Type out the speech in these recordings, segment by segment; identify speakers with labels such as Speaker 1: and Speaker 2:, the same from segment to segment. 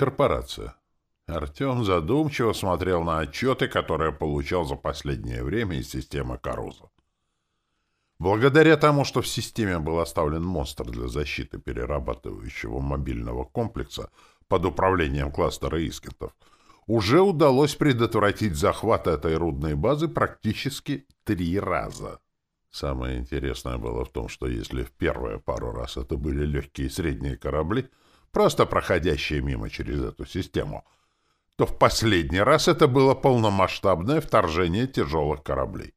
Speaker 1: Корпорация. Артем задумчиво смотрел на отчеты, которые получал за последнее время из системы Каруза. Благодаря тому, что в системе был оставлен монстр для защиты перерабатывающего мобильного комплекса под управлением кластера Искентов, уже удалось предотвратить захват этой рудной базы практически три раза. Самое интересное было в том, что если в первые пару раз это были легкие и средние корабли, просто проходящие мимо через эту систему — то в последний раз это было полномасштабное вторжение тяжелых кораблей,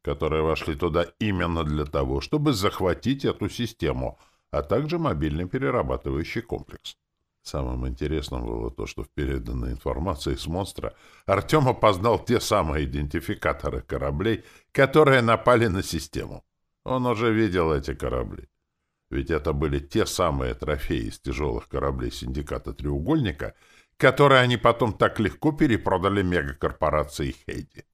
Speaker 1: которые вошли туда именно для того, чтобы захватить эту систему, а также мобильный перерабатывающий комплекс. Самым интересным было то, что в переданной информации с монстра Артем опознал те самые идентификаторы кораблей, которые напали на систему. Он уже видел эти корабли. Ведь это были те самые трофеи из тяжелых кораблей синдиката «Треугольника», которые они потом так легко перепродали мегакорпорации Хейди.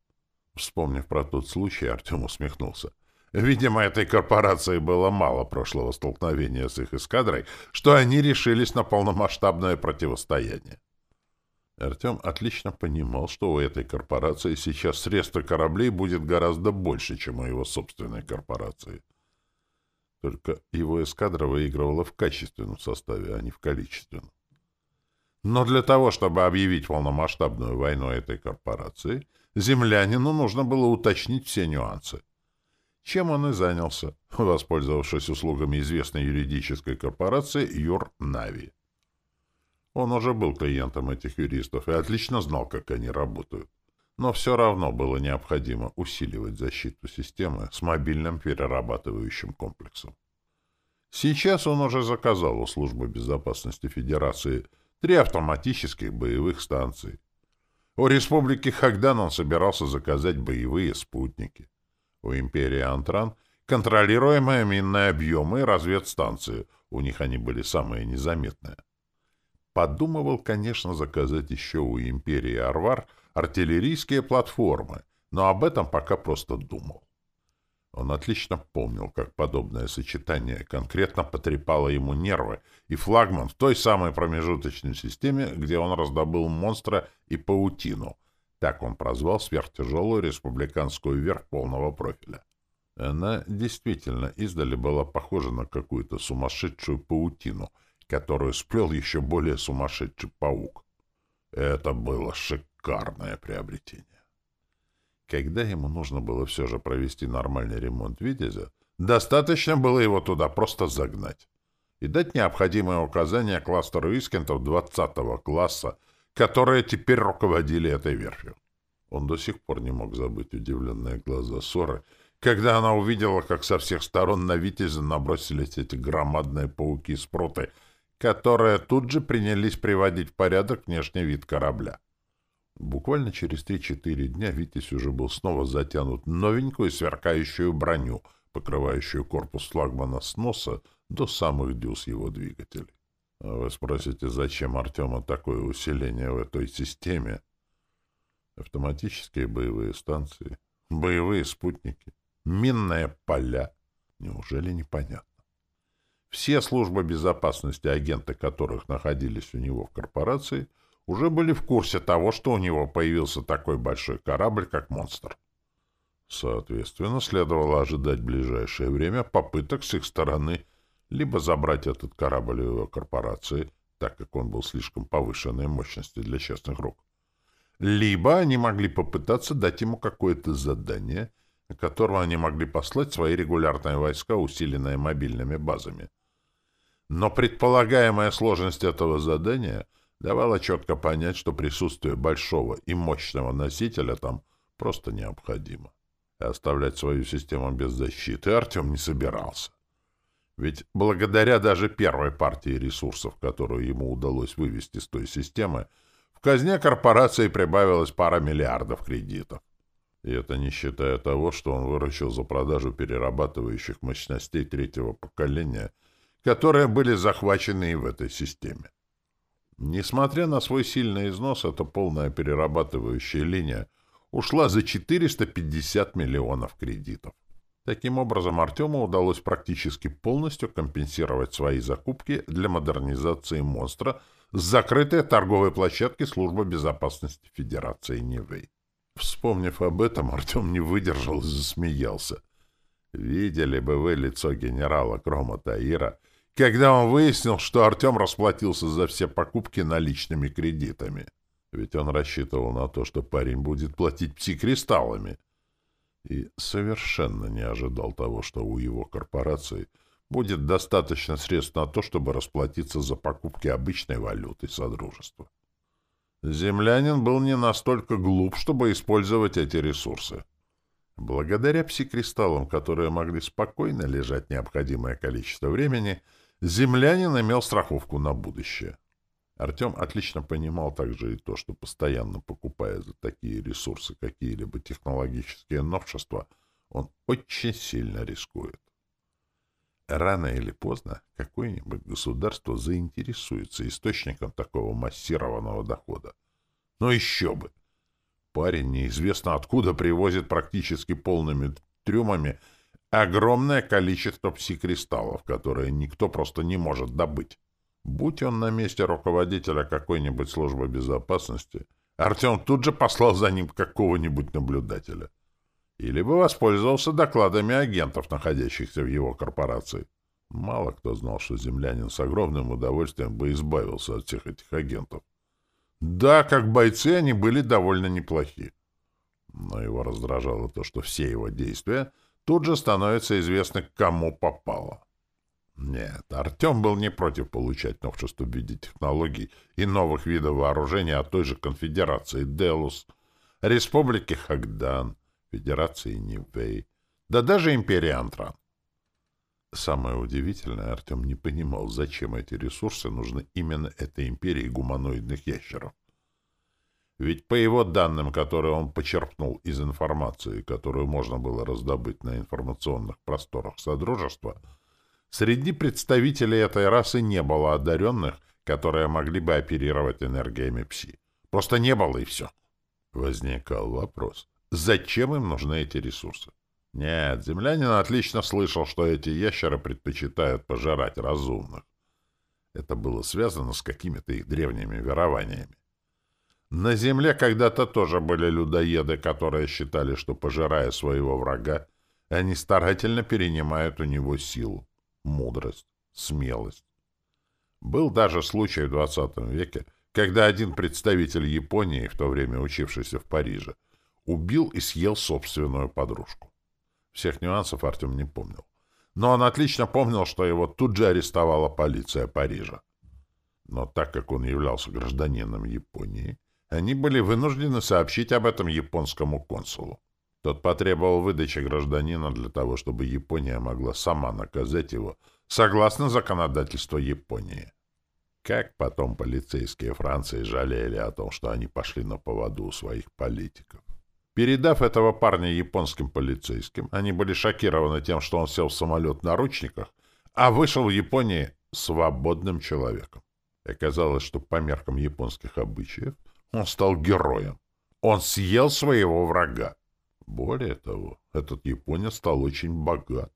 Speaker 1: Вспомнив про тот случай, Артем усмехнулся. Видимо, этой корпорации было мало прошлого столкновения с их эскадрой, что они решились на полномасштабное противостояние. Артем отлично понимал, что у этой корпорации сейчас средства кораблей будет гораздо больше, чем у его собственной корпорации. Только его эскадра выигрывала в качественном составе, а не в количественном. Но для того, чтобы объявить полномасштабную войну этой корпорации, землянину нужно было уточнить все нюансы. Чем он и занялся, воспользовавшись услугами известной юридической корпорации Юр Нави. Он уже был клиентом этих юристов и отлично знал, как они работают. Но все равно было необходимо усиливать защиту системы с мобильным перерабатывающим комплексом. Сейчас он уже заказал у Службы безопасности Федерации три автоматических боевых станции. У Республики Хагдан он собирался заказать боевые спутники. У Империи Антран контролируемые минные объемы и разведстанции. У них они были самые незаметные. Подумывал, конечно, заказать еще у Империи Арвар артиллерийские платформы, но об этом пока просто думал. Он отлично помнил, как подобное сочетание конкретно потрепало ему нервы, и флагман в той самой промежуточной системе, где он раздобыл монстра и паутину. Так он прозвал сверхтяжелую республиканскую верх полного профиля. Она действительно издали была похожа на какую-то сумасшедшую паутину, которую сплел еще более сумасшедший паук. Это было шикарное приобретение. Когда ему нужно было все же провести нормальный ремонт «Витязя», достаточно было его туда просто загнать и дать необходимые указания кластеру Искентов 20 класса, которые теперь руководили этой верфью. Он до сих пор не мог забыть удивленные глаза Соры, когда она увидела, как со всех сторон на Витязя набросились эти громадные пауки-спруты, которые тут же принялись приводить в порядок внешний вид корабля. Буквально через три-четыре дня Витязь уже был снова затянут новенькую сверкающую броню, покрывающую корпус флагмана с носа до самых дюз его двигателей. А вы спросите, зачем Артема такое усиление в этой системе? Автоматические боевые станции, боевые спутники, минные поля. Неужели непонятно? Все службы безопасности, агенты которых находились у него в корпорации — уже были в курсе того, что у него появился такой большой корабль, как «Монстр». Соответственно, следовало ожидать в ближайшее время попыток с их стороны либо забрать этот корабль у его корпорации, так как он был слишком повышенной мощности для частных рук, либо они могли попытаться дать ему какое-то задание, которого они могли послать свои регулярные войска, усиленные мобильными базами. Но предполагаемая сложность этого задания — давала четко понять, что присутствие большого и мощного носителя там просто необходимо. И оставлять свою систему без защиты Артем не собирался. Ведь благодаря даже первой партии ресурсов, которую ему удалось вывести с той системы, в казне корпорации прибавилось пара миллиардов кредитов. И это не считая того, что он выручил за продажу перерабатывающих мощностей третьего поколения, которые были захвачены и в этой системе. Несмотря на свой сильный износ, эта полная перерабатывающая линия ушла за 450 миллионов кредитов. Таким образом, Артему удалось практически полностью компенсировать свои закупки для модернизации «Монстра» с закрытой торговой площадки Службы безопасности Федерации Нивэй. Вспомнив об этом, Артем не выдержал и засмеялся. Видели бы вы лицо генерала Крома Таира, когда он выяснил, что Артем расплатился за все покупки наличными кредитами. Ведь он рассчитывал на то, что парень будет платить пси-кристаллами. И совершенно не ожидал того, что у его корпорации будет достаточно средств на то, чтобы расплатиться за покупки обычной валюты Содружества. Землянин был не настолько глуп, чтобы использовать эти ресурсы. Благодаря пси-кристаллам, которые могли спокойно лежать необходимое количество времени, землянин имел страховку на будущее. Артем отлично понимал также и то, что постоянно покупая за такие ресурсы какие-либо технологические новшества, он очень сильно рискует. Рано или поздно какое-нибудь государство заинтересуется источником такого массированного дохода. Но еще бы! Парень неизвестно откуда привозит практически полными трюмами огромное количество пси-кристаллов, которые никто просто не может добыть. Будь он на месте руководителя какой-нибудь службы безопасности, Артем тут же послал за ним какого-нибудь наблюдателя. Или бы воспользовался докладами агентов, находящихся в его корпорации. Мало кто знал, что землянин с огромным удовольствием бы избавился от всех этих агентов. Да, как бойцы они были довольно неплохи. Но его раздражало то, что все его действия тут же становятся известны, кому попало. Нет, Артем был не против получать новшества в виде технологий и новых видов вооружения от той же конфедерации Делус, Республики Хагдан, Федерации Нивей, да даже Империи Антран. Самое удивительное, Артем не понимал, зачем эти ресурсы нужны именно этой империи гуманоидных ящеров. Ведь по его данным, которые он почерпнул из информации, которую можно было раздобыть на информационных просторах Содружества, среди представителей этой расы не было одаренных, которые могли бы оперировать энергиями пси. Просто не было и все. Возникал вопрос, зачем им нужны эти ресурсы? Нет, землянин отлично слышал, что эти ящеры предпочитают пожирать разумных. Это было связано с какими-то их древними верованиями. На Земле когда-то тоже были людоеды, которые считали, что, пожирая своего врага, они старательно перенимают у него силу, мудрость, смелость. Был даже случай в XX веке, когда один представитель Японии, в то время учившийся в Париже, убил и съел собственную подружку. Всех нюансов Артем не помнил. Но он отлично помнил, что его тут же арестовала полиция Парижа. Но так как он являлся гражданином Японии, они были вынуждены сообщить об этом японскому консулу. Тот потребовал выдачи гражданина для того, чтобы Япония могла сама наказать его согласно законодательству Японии. Как потом полицейские Франции жалели о том, что они пошли на поводу у своих политиков. Передав этого парня японским полицейским, они были шокированы тем, что он сел в самолет на ручниках, а вышел в Японии свободным человеком. Оказалось, что по меркам японских обычаев он стал героем. Он съел своего врага. Более того, этот японец стал очень богат.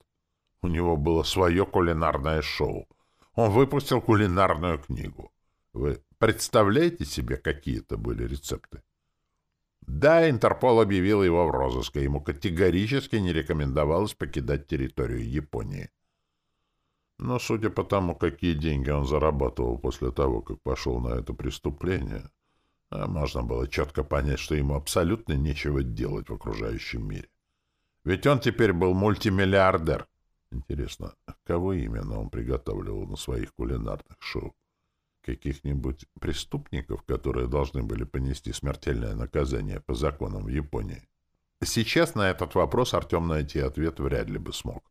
Speaker 1: У него было свое кулинарное шоу. Он выпустил кулинарную книгу. Вы представляете себе, какие это были рецепты? Да, Интерпол объявил его в розыск, и ему категорически не рекомендовалось покидать территорию Японии. Но судя по тому, какие деньги он зарабатывал после того, как пошел на это преступление, можно было четко понять, что ему абсолютно нечего делать в окружающем мире. Ведь он теперь был мультимиллиардер. Интересно, кого именно он приготавливал на своих кулинарных шоу? каких-нибудь преступников, которые должны были понести смертельное наказание по законам в Японии? Сейчас на этот вопрос Артем найти ответ вряд ли бы смог.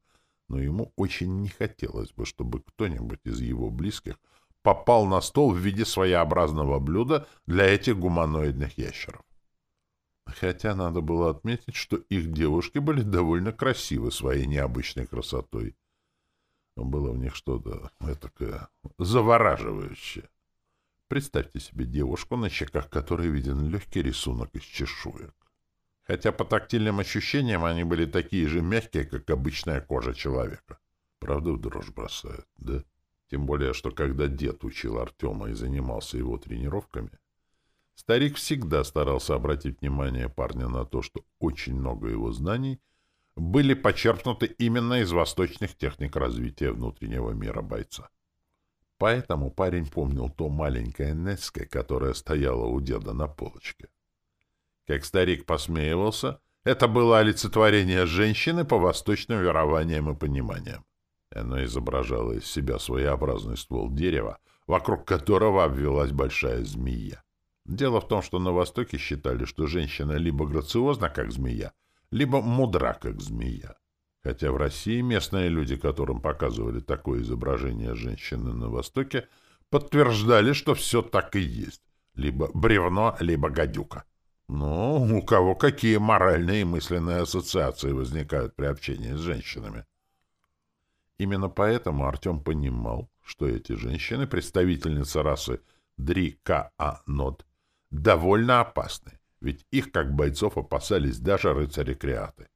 Speaker 1: Но ему очень не хотелось бы, чтобы кто-нибудь из его близких попал на стол в виде своеобразного блюда для этих гуманоидных ящеров. Хотя надо было отметить, что их девушки были довольно красивы своей необычной красотой. Было в них что-то этакое завораживающее. Представьте себе девушку, на щеках которой виден легкий рисунок из чешуек. Хотя по тактильным ощущениям они были такие же мягкие, как обычная кожа человека. Правда, в дрожь бросает, да? Тем более, что когда дед учил Артема и занимался его тренировками, старик всегда старался обратить внимание парня на то, что очень много его знаний были почерпнуты именно из восточных техник развития внутреннего мира бойца. Поэтому парень помнил то маленькое Неске, которое стояло у деда на полочке. Как старик посмеивался, это было олицетворение женщины по восточным верованиям и пониманиям. Оно изображало из себя своеобразный ствол дерева, вокруг которого обвелась большая змея. Дело в том, что на Востоке считали, что женщина либо грациозна, как змея, либо мудра, как змея. Хотя в России местные люди, которым показывали такое изображение женщины на Востоке, подтверждали, что все так и есть. Либо бревно, либо гадюка. Ну, у кого какие моральные и мысленные ассоциации возникают при общении с женщинами. Именно поэтому Артем понимал, что эти женщины, представительницы расы Дри-Ка-А-Нод, довольно опасны, ведь их, как бойцов, опасались даже рыцари-креаты.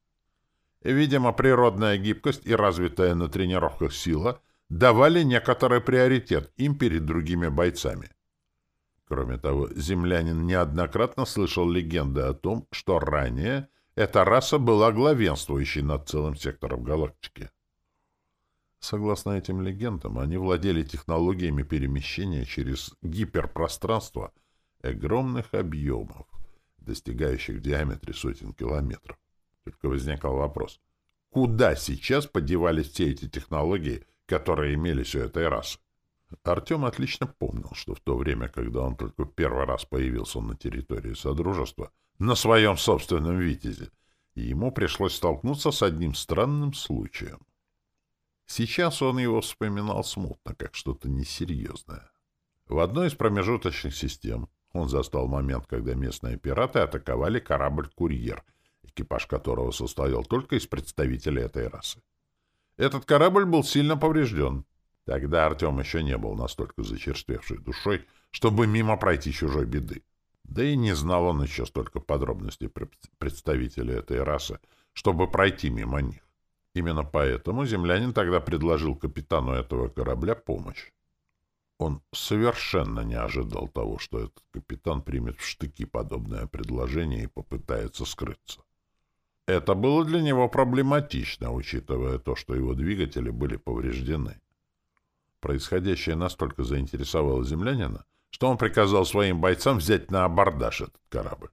Speaker 1: Видимо, природная гибкость и развитая на тренировках сила давали некоторый приоритет им перед другими бойцами. Кроме того, землянин неоднократно слышал легенды о том, что ранее эта раса была главенствующей над целым сектором галактики. Согласно этим легендам, они владели технологиями перемещения через гиперпространство огромных объемов, достигающих в диаметре сотен километров. Только возникал вопрос, куда сейчас подевались все эти технологии, которые имелись у этой расы? Артем отлично помнил, что в то время, когда он только первый раз появился на территории Содружества, на своем собственном «Витязе», ему пришлось столкнуться с одним странным случаем. Сейчас он его вспоминал смутно, как что-то несерьезное. В одной из промежуточных систем он застал момент, когда местные пираты атаковали корабль-курьер, экипаж которого состоял только из представителей этой расы. Этот корабль был сильно поврежден. Тогда Артем еще не был настолько зачерствевшей душой, чтобы мимо пройти чужой беды. Да и не знал он еще столько подробностей представителей этой расы, чтобы пройти мимо них. Именно поэтому землянин тогда предложил капитану этого корабля помощь. Он совершенно не ожидал того, что этот капитан примет в штыки подобное предложение и попытается скрыться. Это было для него проблематично, учитывая то, что его двигатели были повреждены. Происходящее настолько заинтересовало землянина, что он приказал своим бойцам взять на абордаж этот корабль.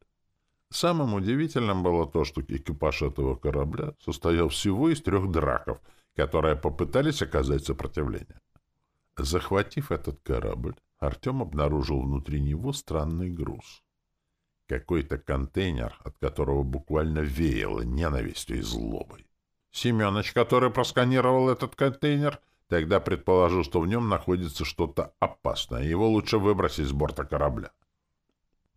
Speaker 1: Самым удивительным было то, что экипаж этого корабля состоял всего из трех драков, которые попытались оказать сопротивление. Захватив этот корабль, Артем обнаружил внутри него странный груз. Какой-то контейнер, от которого буквально веяло ненавистью и злобой. Семенович, который просканировал этот контейнер, тогда предположил, что в нем находится что-то опасное, его лучше выбросить с борта корабля.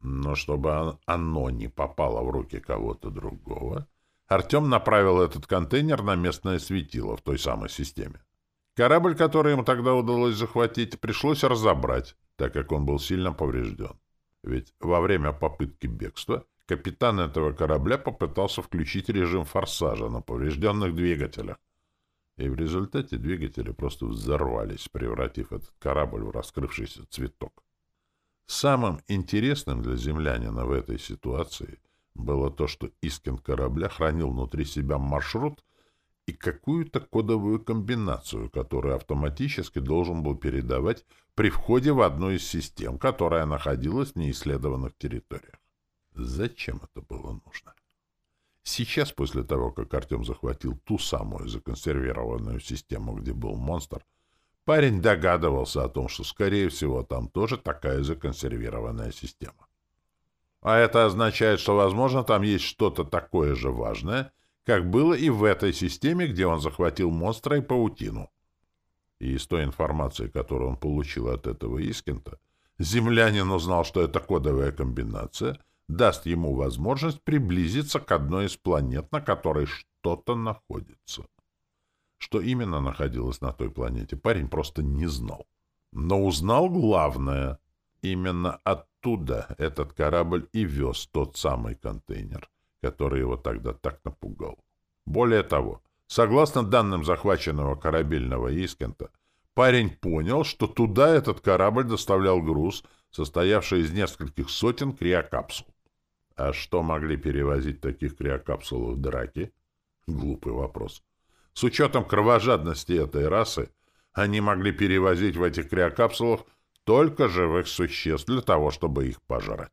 Speaker 1: Но чтобы оно не попало в руки кого-то другого, Артем направил этот контейнер на местное светило в той самой системе. Корабль, который ему тогда удалось захватить, пришлось разобрать, так как он был сильно поврежден. Ведь во время попытки бегства капитан этого корабля попытался включить режим форсажа на поврежденных двигателях. И в результате двигатели просто взорвались, превратив этот корабль в раскрывшийся цветок. Самым интересным для землянина в этой ситуации было то, что Искин корабля хранил внутри себя маршрут и какую-то кодовую комбинацию, которую автоматически должен был передавать при входе в одну из систем, которая находилась в неисследованных территориях. Зачем это было нужно? Сейчас, после того, как Артем захватил ту самую законсервированную систему, где был монстр, Парень догадывался о том, что, скорее всего, там тоже такая законсервированная система. А это означает, что, возможно, там есть что-то такое же важное, как было и в этой системе, где он захватил монстра и паутину. И из той информации, которую он получил от этого Искента, землянин узнал, что эта кодовая комбинация даст ему возможность приблизиться к одной из планет, на которой что-то находится. Что именно находилось на той планете, парень просто не знал. Но узнал главное. Именно оттуда этот корабль и вез тот самый контейнер, который его тогда так напугал. Более того, согласно данным захваченного корабельного Искента, парень понял, что туда этот корабль доставлял груз, состоявший из нескольких сотен криокапсул. А что могли перевозить в таких криокапсулах драки? Глупый вопрос. С учетом кровожадности этой расы, они могли перевозить в этих криокапсулах только живых существ для того, чтобы их пожрать.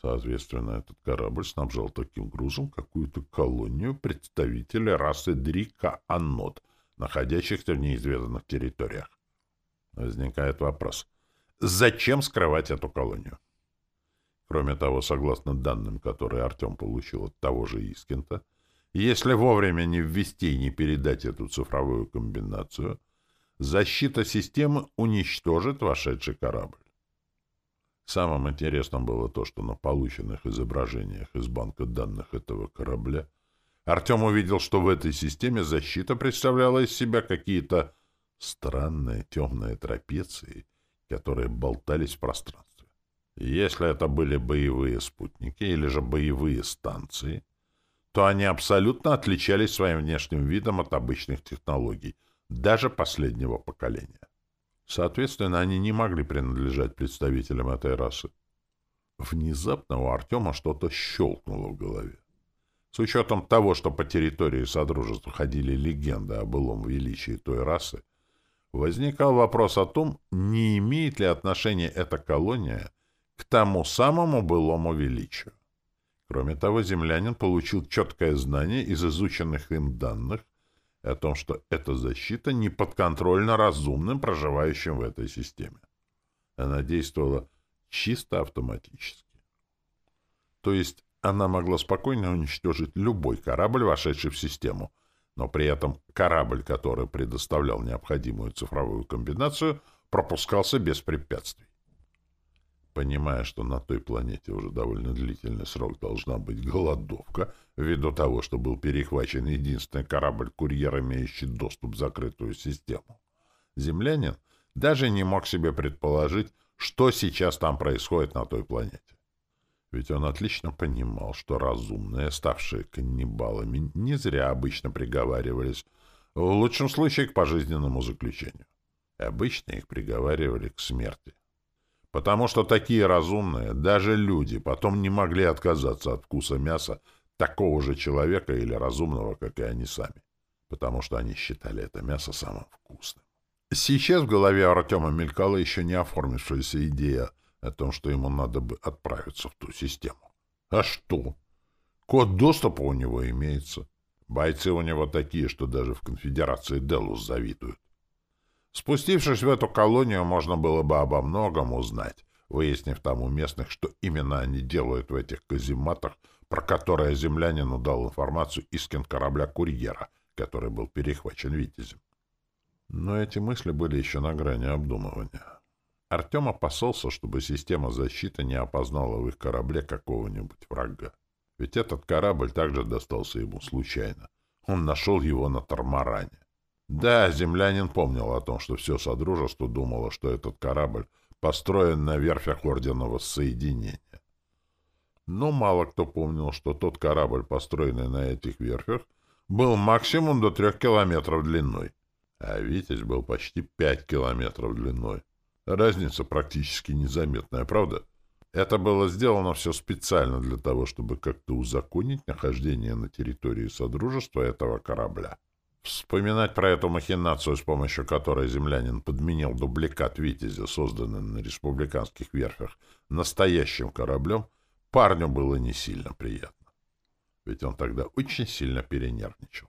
Speaker 1: Соответственно, этот корабль снабжал таким грузом какую-то колонию представителей расы Дрика-Аннот, находящихся в неизведанных территориях. Возникает вопрос, зачем скрывать эту колонию? Кроме того, согласно данным, которые Артем получил от того же Искента, если вовремя не ввести и не передать эту цифровую комбинацию, защита системы уничтожит вошедший корабль. Самым интересным было то, что на полученных изображениях из банка данных этого корабля Артем увидел, что в этой системе защита представляла из себя какие-то странные темные трапеции, которые болтались в пространстве. Если это были боевые спутники или же боевые станции, то они абсолютно отличались своим внешним видом от обычных технологий, даже последнего поколения. Соответственно, они не могли принадлежать представителям этой расы. Внезапно у Артема что-то щелкнуло в голове. С учетом того, что по территории Содружества ходили легенды о былом величии той расы, возникал вопрос о том, не имеет ли отношения эта колония к тому самому былому величию. Кроме того, землянин получил четкое знание из изученных им данных о том, что эта защита не подконтрольна разумным, проживающим в этой системе. Она действовала чисто автоматически. То есть она могла спокойно уничтожить любой корабль, вошедший в систему, но при этом корабль, который предоставлял необходимую цифровую комбинацию, пропускался без препятствий. Понимая, что на той планете уже довольно длительный срок должна быть голодовка, ввиду того, что был перехвачен единственный корабль-курьер, имеющий доступ в закрытую систему, землянин даже не мог себе предположить, что сейчас там происходит на той планете. Ведь он отлично понимал, что разумные, ставшие каннибалами, не зря обычно приговаривались, в лучшем случае, к пожизненному заключению. Обычно их приговаривали к смерти. Потому что такие разумные, даже люди, потом не могли отказаться от вкуса мяса такого же человека или разумного, как и они сами. Потому что они считали это мясо самым вкусным. Сейчас в голове Артема мелькала еще не оформившаяся идея о том, что ему надо бы отправиться в ту систему. А что? Код доступа у него имеется. Бойцы у него такие, что даже в конфедерации Делус завидуют. Спустившись в эту колонию, можно было бы обо многом узнать, выяснив там у местных, что именно они делают в этих казематах, про которые землянину дал информацию Искин корабля-курьера, который был перехвачен Витязем. Но эти мысли были еще на грани обдумывания. Артем опасался, чтобы система защиты не опознала в их корабле какого-нибудь врага. Ведь этот корабль также достался ему случайно. Он нашел его на Тормаране. Да, землянин помнил о том, что все Содружество думало, что этот корабль построен на верфях Орденного Соединения. Но мало кто помнил, что тот корабль, построенный на этих верфях, был максимум до трех километров длиной, а «Витязь» был почти пять километров длиной. Разница практически незаметная, правда? Это было сделано все специально для того, чтобы как-то узаконить нахождение на территории Содружества этого корабля. Вспоминать про эту махинацию, с помощью которой землянин подменил дубликат «Витязя», созданный на республиканских верфях, настоящим кораблем, парню было не сильно приятно. Ведь он тогда очень сильно перенервничал.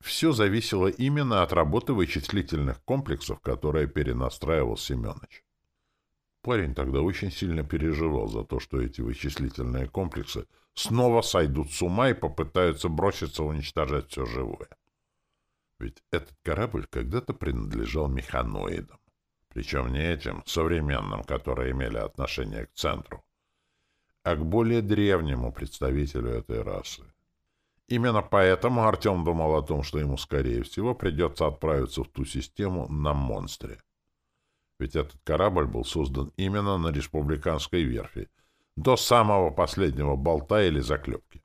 Speaker 1: Все зависело именно от работы вычислительных комплексов, которые перенастраивал Семенович. Парень тогда очень сильно переживал за то, что эти вычислительные комплексы снова сойдут с ума и попытаются броситься уничтожать все живое. Ведь этот корабль когда-то принадлежал механоидам. Причем не этим, современным, которые имели отношение к центру, а к более древнему представителю этой расы. Именно поэтому Артем думал о том, что ему, скорее всего, придется отправиться в ту систему на монстре. Ведь этот корабль был создан именно на республиканской верфи, до самого последнего болта или заклепки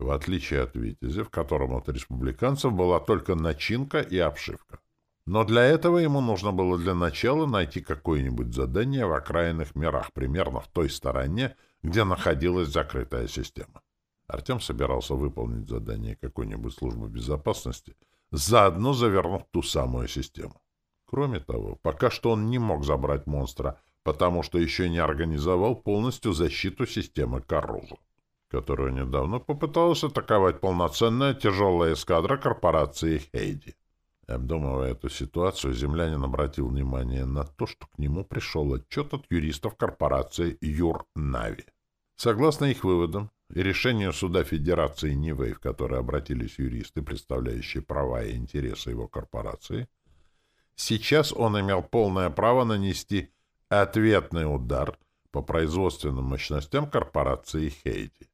Speaker 1: в отличие от «Витязя», в котором от республиканцев была только начинка и обшивка. Но для этого ему нужно было для начала найти какое-нибудь задание в окраинных мирах, примерно в той стороне, где находилась закрытая система. Артем собирался выполнить задание какой-нибудь службы безопасности, заодно завернув ту самую систему. Кроме того, пока что он не мог забрать монстра, потому что еще не организовал полностью защиту системы Карузу, которую недавно попыталась атаковать полноценная тяжелая эскадра корпорации Хейди. Обдумывая эту ситуацию, землянин обратил внимание на то, что к нему пришел отчет от юристов корпорации Юр-Нави. Согласно их выводам и решению суда Федерации Нивэй, в который обратились юристы, представляющие права и интересы его корпорации, сейчас он имел полное право нанести ответный удар по производственным мощностям корпорации Хейди.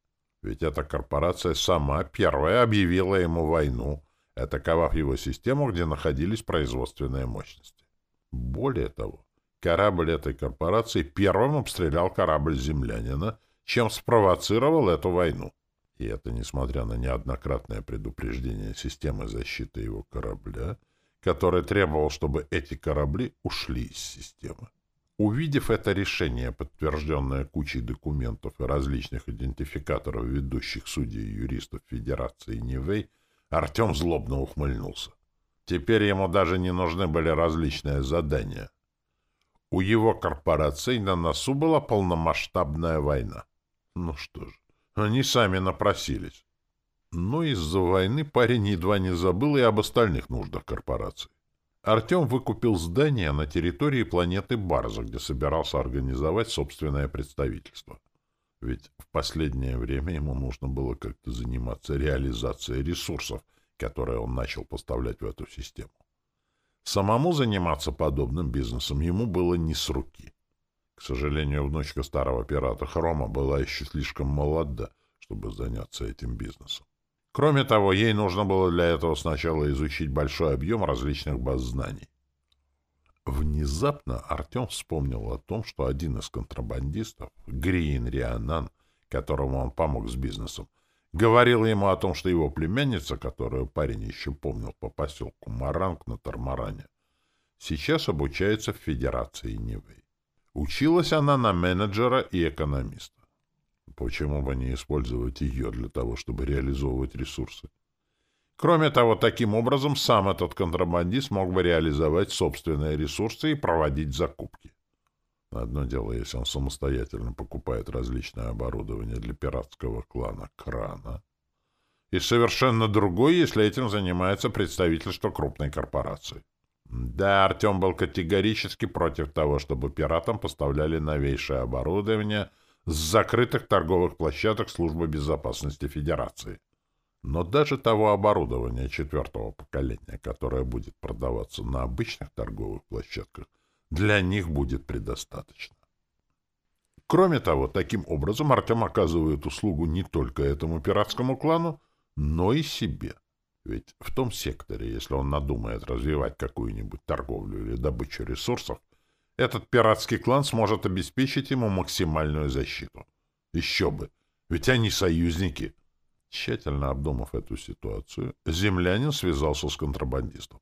Speaker 1: Ведь эта корпорация сама первая объявила ему войну, атаковав его систему, где находились производственные мощности. Более того, корабль этой корпорации первым обстрелял корабль землянина, чем спровоцировал эту войну. И это несмотря на неоднократное предупреждение системы защиты его корабля, который требовал, чтобы эти корабли ушли из системы. Увидев это решение, подтвержденное кучей документов и различных идентификаторов ведущих судей и юристов Федерации Нивэй, Артем злобно ухмыльнулся. Теперь ему даже не нужны были различные задания. У его корпораций на носу была полномасштабная война. Ну что ж, они сами напросились. Но из-за войны парень едва не забыл и об остальных нуждах корпорации. Артем выкупил здание на территории планеты Барза, где собирался организовать собственное представительство. Ведь в последнее время ему нужно было как-то заниматься реализацией ресурсов, которые он начал поставлять в эту систему. Самому заниматься подобным бизнесом ему было не с руки. К сожалению, внучка старого пирата Хрома была еще слишком молода, чтобы заняться этим бизнесом. Кроме того, ей нужно было для этого сначала изучить большой объем различных баз знаний. Внезапно Артем вспомнил о том, что один из контрабандистов, Гриин Рианан, которому он помог с бизнесом, говорил ему о том, что его племянница, которую парень еще помнил по поселку Маранг на Тармаране, сейчас обучается в Федерации Нивэй. Училась она на менеджера и экономиста. Почему бы не использовать ее для того, чтобы реализовывать ресурсы? Кроме того, таким образом сам этот контрабандист мог бы реализовать собственные ресурсы и проводить закупки. Одно дело, если он самостоятельно покупает различное оборудование для пиратского клана Крана, и совершенно другое, если этим занимается представительство крупной корпорации. Да, Артем был категорически против того, чтобы пиратам поставляли новейшее оборудование с закрытых торговых площадок Службы безопасности Федерации. Но даже того оборудования четвертого поколения, которое будет продаваться на обычных торговых площадках, для них будет предостаточно. Кроме того, таким образом Артем оказывает услугу не только этому пиратскому клану, но и себе. Ведь в том секторе, если он надумает развивать какую-нибудь торговлю или добычу ресурсов, этот пиратский клан сможет обеспечить ему максимальную защиту. Еще бы, ведь они союзники — Тщательно обдумав эту ситуацию, землянин связался с контрабандистом.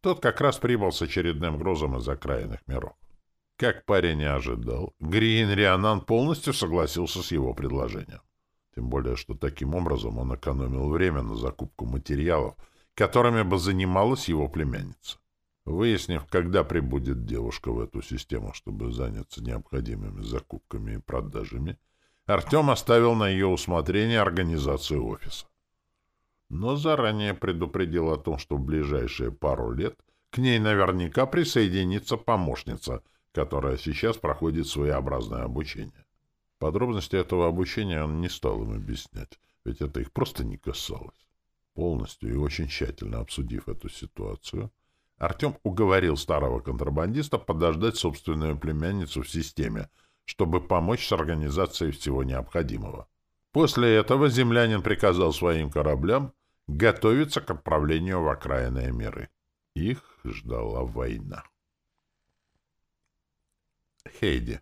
Speaker 1: Тот как раз прибыл с очередным грузом из окраинных миров. Как парень не ожидал, Гриин Рианан полностью согласился с его предложением. Тем более, что таким образом он экономил время на закупку материалов, которыми бы занималась его племянница. Выяснив, когда прибудет девушка в эту систему, чтобы заняться необходимыми закупками и продажами, Артем оставил на ее усмотрение организацию офиса. Но заранее предупредил о том, что в ближайшие пару лет к ней наверняка присоединится помощница, которая сейчас проходит своеобразное обучение. Подробности этого обучения он не стал им объяснять, ведь это их просто не касалось. Полностью и очень тщательно обсудив эту ситуацию, Артем уговорил старого контрабандиста подождать собственную племянницу в системе — чтобы помочь с организацией всего необходимого. После этого землянин приказал своим кораблям готовиться к отправлению в окраинные миры. Их ждала война. Хейди.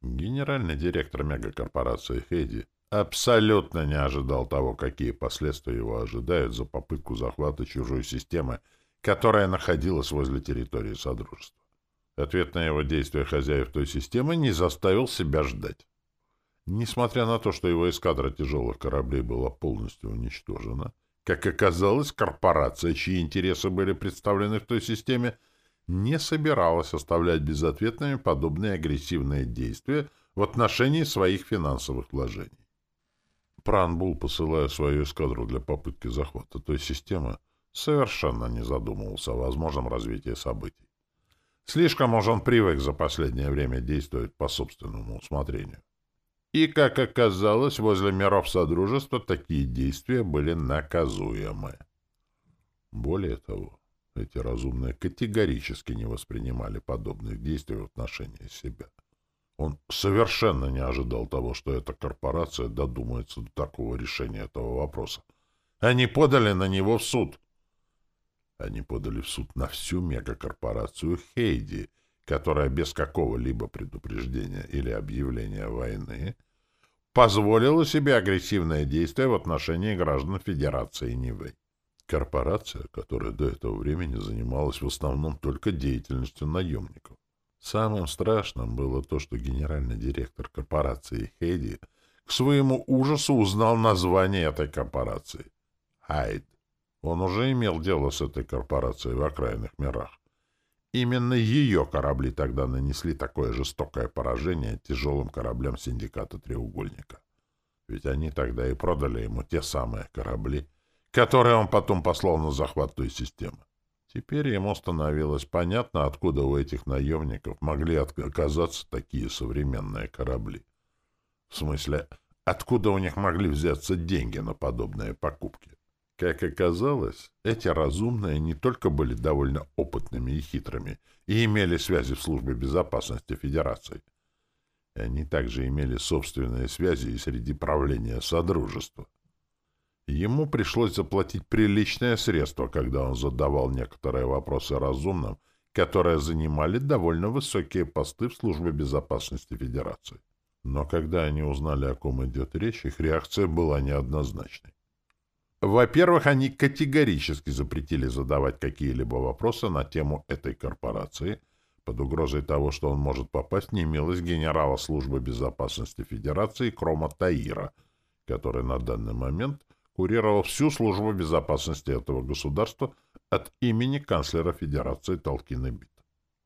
Speaker 1: Генеральный директор мегакорпорации Хейди абсолютно не ожидал того, какие последствия его ожидают за попытку захвата чужой системы, которая находилась возле территории Содружества. Ответ на его действия хозяев той системы не заставил себя ждать. Несмотря на то, что его эскадра тяжелых кораблей была полностью уничтожена, как оказалось, корпорация, чьи интересы были представлены в той системе, не собиралась оставлять безответными подобные агрессивные действия в отношении своих финансовых вложений. Пранбул, посылая свою эскадру для попытки захвата той системы, совершенно не задумывался о возможном развитии событий. Слишком уж он привык за последнее время действовать по собственному усмотрению. И, как оказалось, возле миров Содружества такие действия были наказуемы. Более того, эти разумные категорически не воспринимали подобных действий в отношении себя. Он совершенно не ожидал того, что эта корпорация додумается до такого решения этого вопроса. Они подали на него в суд. Они подали в суд на всю мегакорпорацию Хейди, которая без какого-либо предупреждения или объявления войны позволила себе агрессивное действие в отношении граждан Федерации Нивы. Корпорация, которая до этого времени занималась в основном только деятельностью наемников. Самым страшным было то, что генеральный директор корпорации Хейди к своему ужасу узнал название этой корпорации — Хайд. Он уже имел дело с этой корпорацией в окраинных мирах. Именно ее корабли тогда нанесли такое жестокое поражение тяжелым кораблям синдиката «Треугольника». Ведь они тогда и продали ему те самые корабли, которые он потом послал на захват той системы. Теперь ему становилось понятно, откуда у этих наемников могли оказаться такие современные корабли. В смысле, откуда у них могли взяться деньги на подобные покупки. Как оказалось, эти разумные не только были довольно опытными и хитрыми и имели связи в службе безопасности Федерации. Они также имели собственные связи и среди правления Содружества. Ему пришлось заплатить приличное средство, когда он задавал некоторые вопросы разумным, которые занимали довольно высокие посты в службе безопасности Федерации. Но когда они узнали, о ком идет речь, их реакция была неоднозначной. Во-первых, они категорически запретили задавать какие-либо вопросы на тему этой корпорации под угрозой того, что он может попасть в немилость генерала службы безопасности Федерации Крома Таира, который на данный момент курировал всю службу безопасности этого государства от имени канцлера Федерации Толкина Бит.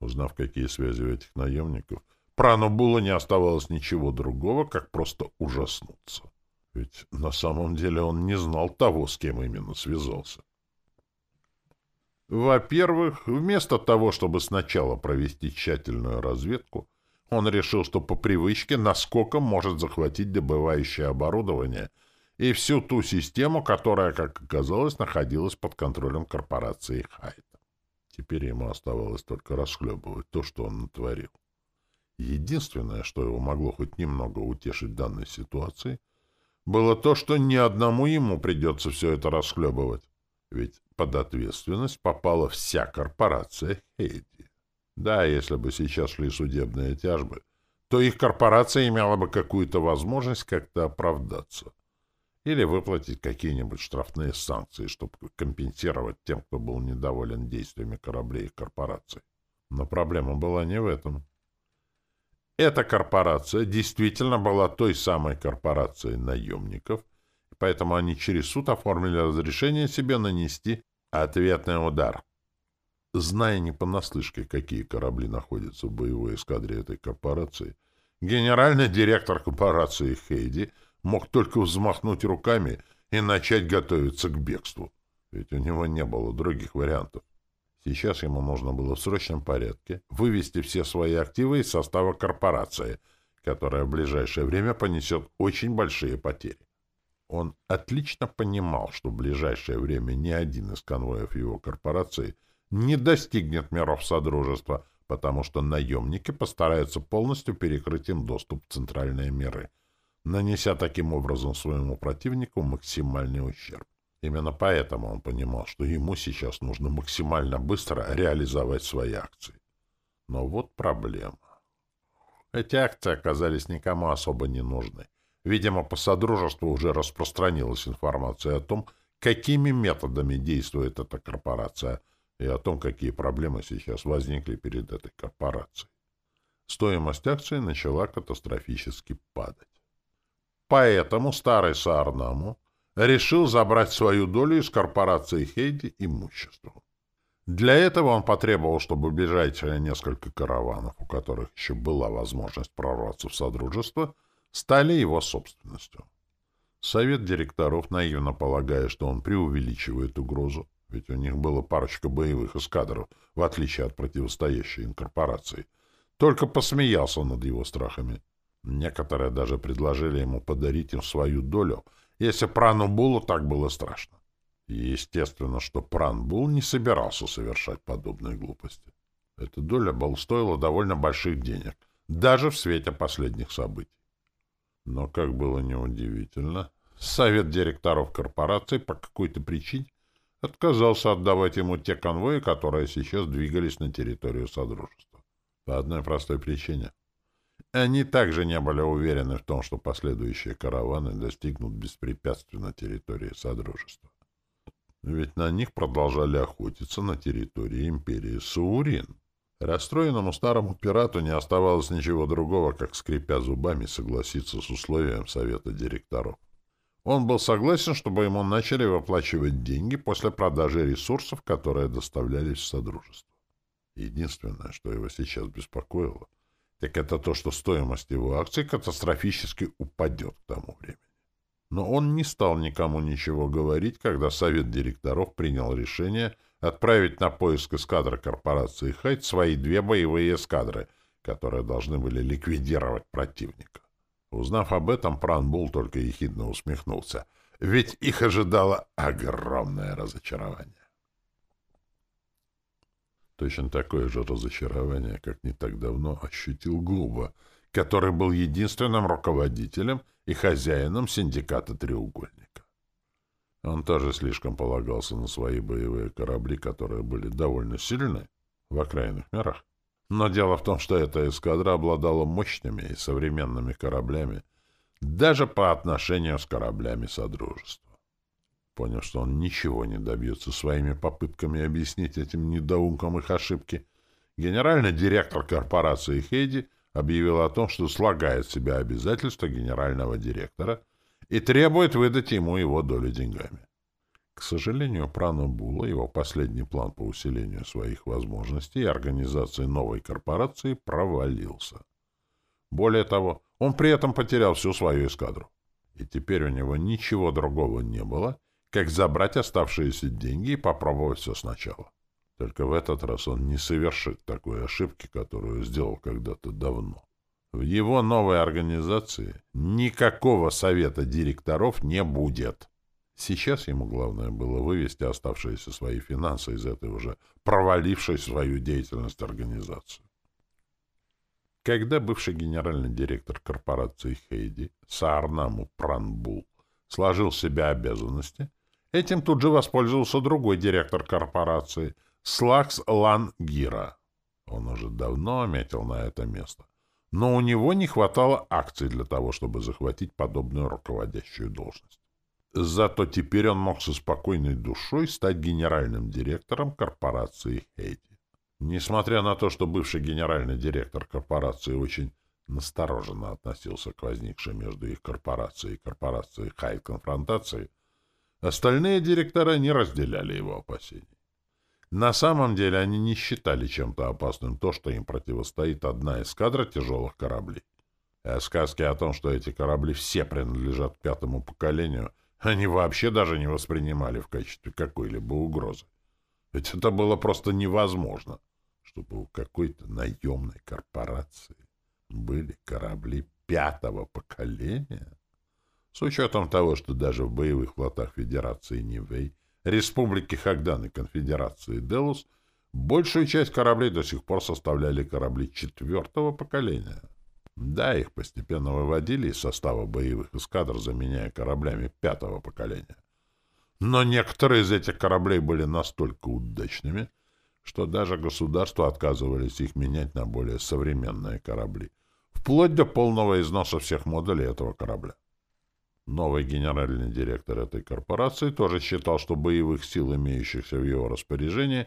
Speaker 1: Узнав, какие связи у этих наемников, Прану было не оставалось ничего другого, как просто ужаснуться. Ведь на самом деле он не знал того, с кем именно связался. Во-первых, вместо того, чтобы сначала провести тщательную разведку, он решил, что по привычке наскоком может захватить добывающее оборудование и всю ту систему, которая, как оказалось, находилась под контролем корпорации Хайта. Теперь ему оставалось только расхлебывать то, что он натворил. Единственное, что его могло хоть немного утешить в данной ситуации — было то, что ни одному ему придется все это расхлебывать. Ведь под ответственность попала вся корпорация Хейди. Да, если бы сейчас шли судебные тяжбы, то их корпорация имела бы какую-то возможность как-то оправдаться или выплатить какие-нибудь штрафные санкции, чтобы компенсировать тем, кто был недоволен действиями кораблей их корпораций. Но проблема была не в этом. Эта корпорация действительно была той самой корпорацией наемников, поэтому они через суд оформили разрешение себе нанести ответный удар. Зная не понаслышке, какие корабли находятся в боевой эскадре этой корпорации, генеральный директор корпорации Хейди мог только взмахнуть руками и начать готовиться к бегству, ведь у него не было других вариантов. Сейчас ему нужно было в срочном порядке вывести все свои активы из состава корпорации, которая в ближайшее время понесет очень большие потери. Он отлично понимал, что в ближайшее время ни один из конвоев его корпорации не достигнет миров Содружества, потому что наемники постараются полностью перекрыть им доступ в центральные миры, нанеся таким образом своему противнику максимальный ущерб. Именно поэтому он понимал, что ему сейчас нужно максимально быстро реализовать свои акции. Но вот проблема. Эти акции оказались никому особо не нужны. Видимо, по Содружеству уже распространилась информация о том, какими методами действует эта корпорация, и о том, какие проблемы сейчас возникли перед этой корпорацией. Стоимость акций начала катастрофически падать. Поэтому старый Саарнаму решил забрать свою долю из корпорации Хейди имуществом. Для этого он потребовал, чтобы ближайшие несколько караванов, у которых еще была возможность прорваться в Содружество, стали его собственностью. Совет директоров, наивно полагая, что он преувеличивает угрозу, ведь у них было парочка боевых эскадров, в отличие от противостоящей им корпорации, только посмеялся над его страхами. Некоторые даже предложили ему подарить им свою долю, если Прану Булу так было страшно. Естественно, что Пранбул не собирался совершать подобные глупости. Эта доля был стоила довольно больших денег, даже в свете последних событий. Но, как было неудивительно, совет директоров корпорации по какой-то причине отказался отдавать ему те конвои, которые сейчас двигались на территорию Содружества. По одной простой причине. Они также не были уверены в том, что последующие караваны достигнут беспрепятственно территории Содружества. Ведь на них продолжали охотиться на территории империи Саурин. Расстроенному старому пирату не оставалось ничего другого, как, скрипя зубами, согласиться с условием совета директоров. Он был согласен, чтобы ему начали выплачивать деньги после продажи ресурсов, которые доставлялись в Содружество. Единственное, что его сейчас беспокоило, так это то, что стоимость его акций катастрофически упадет к тому времени. Но он не стал никому ничего говорить, когда совет директоров принял решение отправить на поиск эскадры корпорации «Хайт» свои две боевые эскадры, которые должны были ликвидировать противника. Узнав об этом, Пранбул только ехидно усмехнулся, ведь их ожидало огромное разочарование. Точно такое же разочарование, как не так давно ощутил Глуба, который был единственным руководителем и хозяином синдиката «Треугольника». Он тоже слишком полагался на свои боевые корабли, которые были довольно сильны в окраинных мирах. Но дело в том, что эта эскадра обладала мощными и современными кораблями даже по отношению с кораблями Содружества. Поняв, что он ничего не добьется своими попытками объяснить этим недоумкам их ошибки, генеральный директор корпорации Хейди — объявил о том, что слагает в себя обязательства генерального директора и требует выдать ему его долю деньгами. К сожалению, Прану Була, его последний план по усилению своих возможностей и организации новой корпорации провалился. Более того, он при этом потерял всю свою эскадру. И теперь у него ничего другого не было, как забрать оставшиеся деньги и попробовать все сначала. Только в этот раз он не совершит такой ошибки, которую сделал когда-то давно. В его новой организации никакого совета директоров не будет. Сейчас ему главное было вывести оставшиеся свои финансы из этой уже провалившей свою деятельность организации. Когда бывший генеральный директор корпорации Хейди Саарнаму Пранбул сложил в себя обязанности, этим тут же воспользовался другой директор корпорации – Слакс Лан Гира. Он уже давно метил на это место. Но у него не хватало акций для того, чтобы захватить подобную руководящую должность. Зато теперь он мог со спокойной душой стать генеральным директором корпорации Хейти. Несмотря на то, что бывший генеральный директор корпорации очень настороженно относился к возникшей между их корпорацией и корпорацией Хайт конфронтации, остальные директора не разделяли его опасений. На самом деле они не считали чем-то опасным то, что им противостоит одна эскадра тяжелых кораблей. А сказки о том, что эти корабли все принадлежат пятому поколению, они вообще даже не воспринимали в качестве какой-либо угрозы. Ведь это было просто невозможно, чтобы у какой-то наемной корпорации были корабли пятого поколения. С учетом того, что даже в боевых флотах Федерации Нивэй Республики Хагдан и Конфедерации Делус большую часть кораблей до сих пор составляли корабли четвертого поколения. Да, их постепенно выводили из состава боевых эскадр, заменяя кораблями пятого поколения. Но некоторые из этих кораблей были настолько удачными, что даже государства отказывались их менять на более современные корабли, вплоть до полного износа всех модулей этого корабля. Новый генеральный директор этой корпорации тоже считал, что боевых сил, имеющихся в его распоряжении,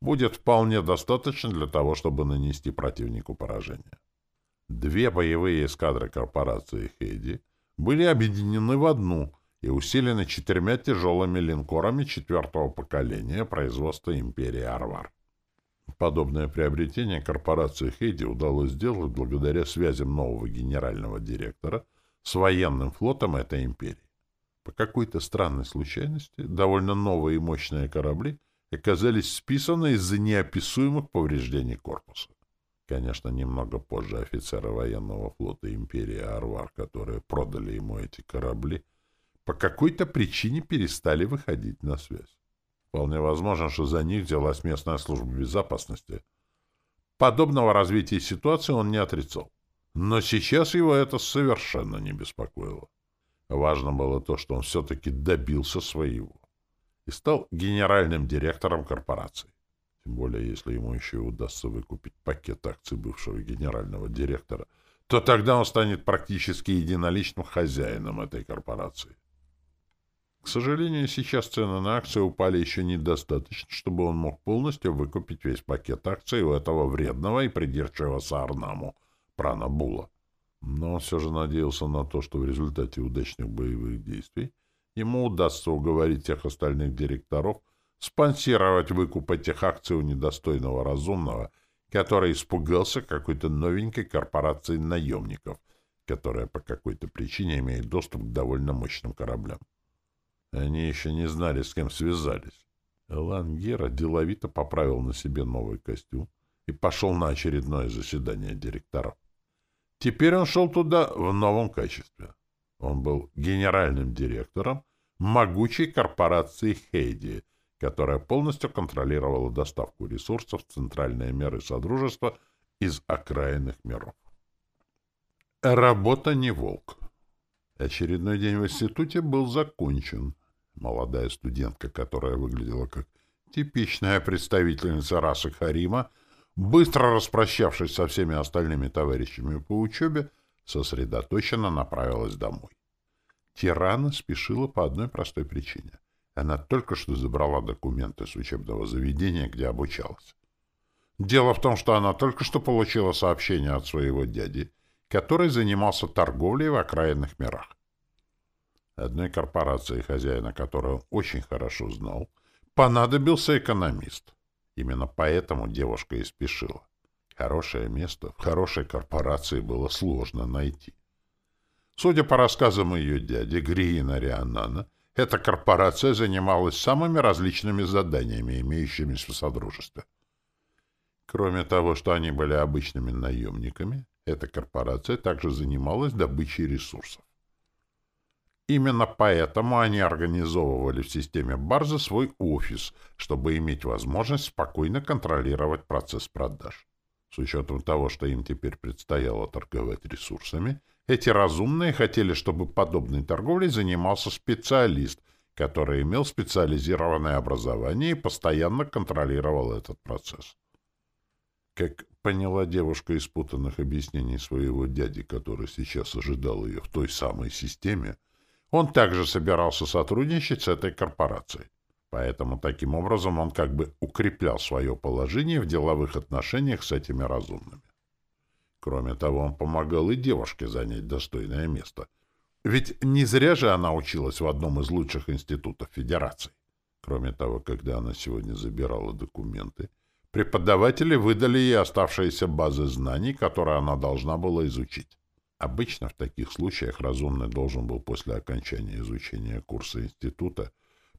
Speaker 1: будет вполне достаточно для того, чтобы нанести противнику поражение. Две боевые эскадры корпорации «Хейди» были объединены в одну и усилены четырьмя тяжелыми линкорами четвертого поколения производства империи Арвар. Подобное приобретение корпорации «Хейди» удалось сделать благодаря связям нового генерального директора с военным флотом этой империи. По какой-то странной случайности довольно новые и мощные корабли оказались списаны из-за неописуемых повреждений корпуса. Конечно, немного позже офицеры военного флота империи Арвар, которые продали ему эти корабли, по какой-то причине перестали выходить на связь. Вполне возможно, что за них взялась местная служба безопасности. Подобного развития ситуации он не отрицал. Но сейчас его это совершенно не беспокоило. Важно было то, что он все-таки добился своего и стал генеральным директором корпорации. Тем более, если ему еще удастся выкупить пакет акций бывшего генерального директора, то тогда он станет практически единоличным хозяином этой корпорации. К сожалению, сейчас цены на акции упали еще недостаточно, чтобы он мог полностью выкупить весь пакет акций у этого вредного и придирчивого Саарнаму, Пранабула. Но он все же надеялся на то, что в результате удачных боевых действий ему удастся уговорить тех остальных директоров спонсировать выкуп этих акций у недостойного разумного, который испугался какой-то новенькой корпорации наемников, которая по какой-то причине имеет доступ к довольно мощным кораблям. Они еще не знали, с кем связались. Элан Гера деловито поправил на себе новый костюм и пошел на очередное заседание директоров. Теперь он шел туда в новом качестве. Он был генеральным директором могучей корпорации Хейди, которая полностью контролировала доставку ресурсов в центральные меры Содружества из окраинных миров. Работа не волк. Очередной день в институте был закончен. Молодая студентка, которая выглядела как типичная представительница расы Харима, быстро распрощавшись со всеми остальными товарищами по учебе, сосредоточенно направилась домой. Тирана спешила по одной простой причине. Она только что забрала документы с учебного заведения, где обучалась. Дело в том, что она только что получила сообщение от своего дяди, который занимался торговлей в окраинных мирах. Одной корпорации, хозяина которой он очень хорошо знал, понадобился экономист. Именно поэтому девушка и спешила. Хорошее место в хорошей корпорации было сложно найти. Судя по рассказам ее дяди Гриина Рианана, эта корпорация занималась самыми различными заданиями, имеющимися в Содружестве. Кроме того, что они были обычными наемниками, эта корпорация также занималась добычей ресурсов. Именно поэтому они организовывали в системе Барза свой офис, чтобы иметь возможность спокойно контролировать процесс продаж. С учетом того, что им теперь предстояло торговать ресурсами, эти разумные хотели, чтобы подобной торговлей занимался специалист, который имел специализированное образование и постоянно контролировал этот процесс. Как поняла девушка из путанных объяснений своего дяди, который сейчас ожидал ее в той самой системе, он также собирался сотрудничать с этой корпорацией. Поэтому таким образом он как бы укреплял свое положение в деловых отношениях с этими разумными. Кроме того, он помогал и девушке занять достойное место. Ведь не зря же она училась в одном из лучших институтов Федерации. Кроме того, когда она сегодня забирала документы, преподаватели выдали ей оставшиеся базы знаний, которые она должна была изучить. Обычно в таких случаях разумный должен был после окончания изучения курса института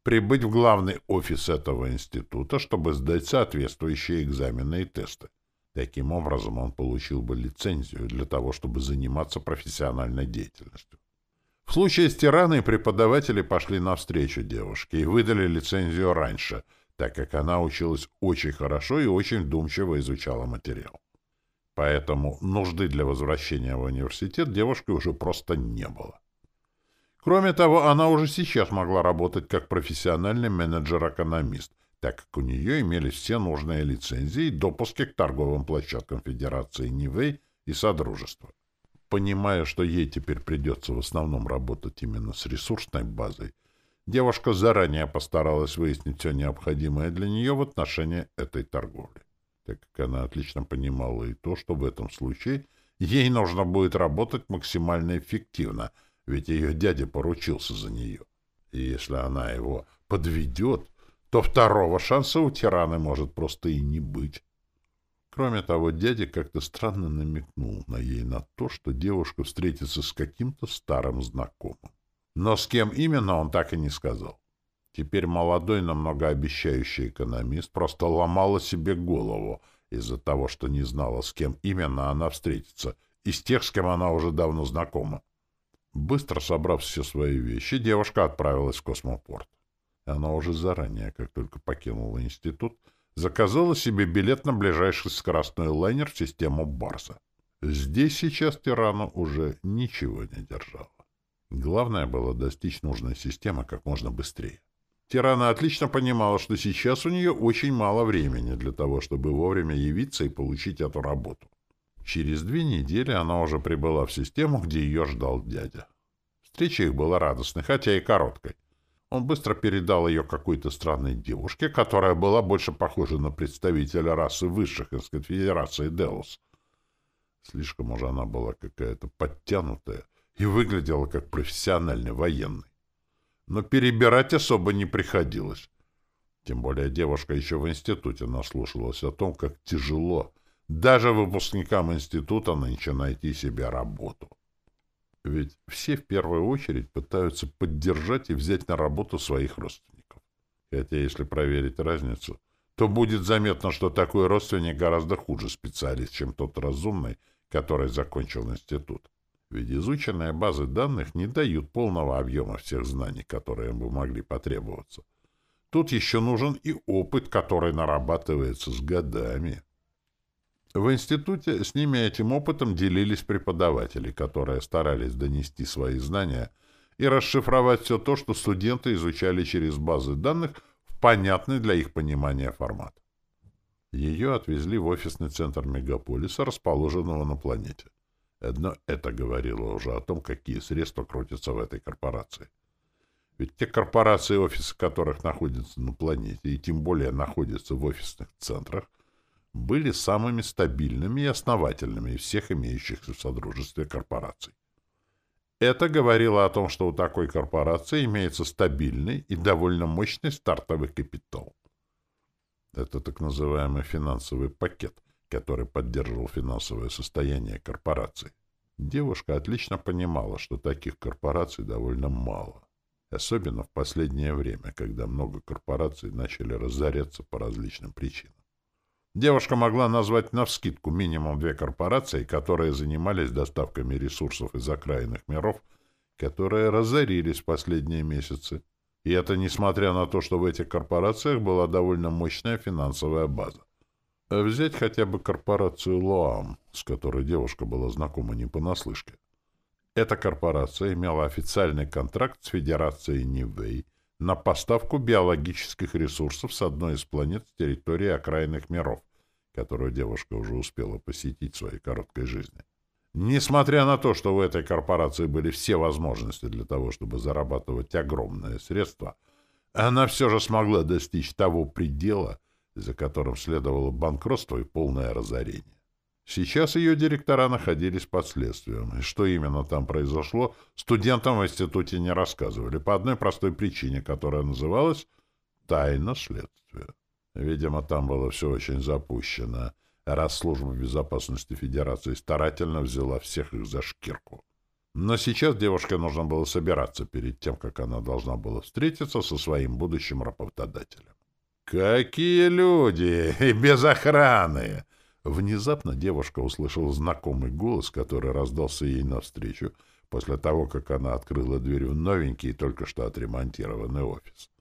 Speaker 1: прибыть в главный офис этого института, чтобы сдать соответствующие экзамены и тесты. Таким образом, он получил бы лицензию для того, чтобы заниматься профессиональной деятельностью. В случае с тираной преподаватели пошли навстречу девушке и выдали лицензию раньше, так как она училась очень хорошо и очень вдумчиво изучала материал. Поэтому нужды для возвращения в университет девушки уже просто не было. Кроме того, она уже сейчас могла работать как профессиональный менеджер-экономист, так как у нее имелись все нужные лицензии и допуски к торговым площадкам Федерации Нивэй и Содружества. Понимая, что ей теперь придется в основном работать именно с ресурсной базой, девушка заранее постаралась выяснить все необходимое для нее в отношении этой торговли, так как она отлично понимала и то, что в этом случае ей нужно будет работать максимально эффективно, ведь ее дядя поручился за нее. И если она его подведет, то второго шанса у тирана может просто и не быть. Кроме того, дядя как-то странно намекнул на ей на то, что девушка встретится с каким-то старым знакомым. Но с кем именно, он так и не сказал. Теперь молодой, но многообещающий экономист просто ломала себе голову из-за того, что не знала, с кем именно она встретится, из тех, с кем она уже давно знакома. Быстро собрав все свои вещи, девушка отправилась в космопорт. Она уже заранее, как только покинула институт, заказала себе билет на ближайший скоростной лайнер в систему Барса. Здесь сейчас Тирану уже ничего не держало. Главное было достичь нужной системы как можно быстрее. Тирана отлично понимала, что сейчас у нее очень мало времени для того, чтобы вовремя явиться и получить эту работу. Через две недели она уже прибыла в систему, где ее ждал дядя. Встреча их была радостной, хотя и короткой. Он быстро передал ее какой-то странной девушке, которая была больше похожа на представителя расы высших из конфедерации Делос. Слишком уже она была какая-то подтянутая и выглядела как профессиональный военный. Но перебирать особо не приходилось. Тем более девушка еще в институте наслушалась о том, как тяжело даже выпускникам института нынче найти себе работу. Ведь все в первую очередь пытаются поддержать и взять на работу своих родственников. Хотя, если проверить разницу, то будет заметно, что такой родственник гораздо хуже специалист, чем тот разумный, который закончил институт. Ведь изученные базы данных не дают полного объема всех знаний, которые бы могли потребоваться. Тут еще нужен и опыт, который нарабатывается с годами. В институте с ними этим опытом делились преподаватели, которые старались донести свои знания и расшифровать все то, что студенты изучали через базы данных в понятный для их понимания формат. Ее отвезли в офисный центр мегаполиса, расположенного на планете. Одно это говорило уже о том, какие средства крутятся в этой корпорации. Ведь те корпорации, офисы которых находятся на планете, и тем более находятся в офисных центрах, были самыми стабильными и основательными из всех имеющихся в Содружестве корпораций. Это говорило о том, что у такой корпорации имеется стабильный и довольно мощный стартовый капитал. Это так называемый финансовый пакет, который поддерживал финансовое состояние корпорации. Девушка отлично понимала, что таких корпораций довольно мало. Особенно в последнее время, когда много корпораций начали разоряться по различным причинам. Девушка могла назвать навскидку минимум две корпорации, которые занимались доставками ресурсов из окраинных миров, которые разорились в последние месяцы. И это несмотря на то, что в этих корпорациях была довольно мощная финансовая база. А взять хотя бы корпорацию Лоам, с которой девушка была знакома не понаслышке. Эта корпорация имела официальный контракт с Федерацией Нивэй на поставку биологических ресурсов с одной из планет с территории окраинных миров, которую девушка уже успела посетить в своей короткой жизни. Несмотря на то, что в этой корпорации были все возможности для того, чтобы зарабатывать огромные средства, она все же смогла достичь того предела, за которым следовало банкротство и полное разорение. Сейчас ее директора находились под следствием, и что именно там произошло, студентам в институте не рассказывали по одной простой причине, которая называлась «тайна следствия». Видимо, там было все очень запущено, раз служба безопасности Федерации старательно взяла всех их за шкирку. Но сейчас девушке нужно было собираться перед тем, как она должна была встретиться со своим будущим работодателем. «Какие люди! И без охраны!» Внезапно девушка услышала знакомый голос, который раздался ей навстречу после того, как она открыла дверь в новенький и только что отремонтированный офис.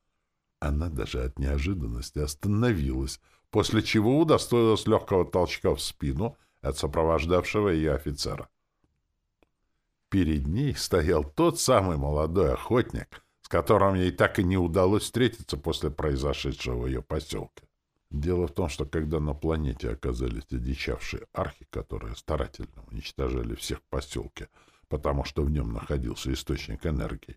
Speaker 1: Она даже от неожиданности остановилась, после чего удостоилась легкого толчка в спину от сопровождавшего ее офицера. Перед ней стоял тот самый молодой охотник, которым ей так и не удалось встретиться после произошедшего в ее поселке. Дело в том, что когда на планете оказались одичавшие архи, которые старательно уничтожали всех в поселке, потому что в нем находился источник энергии,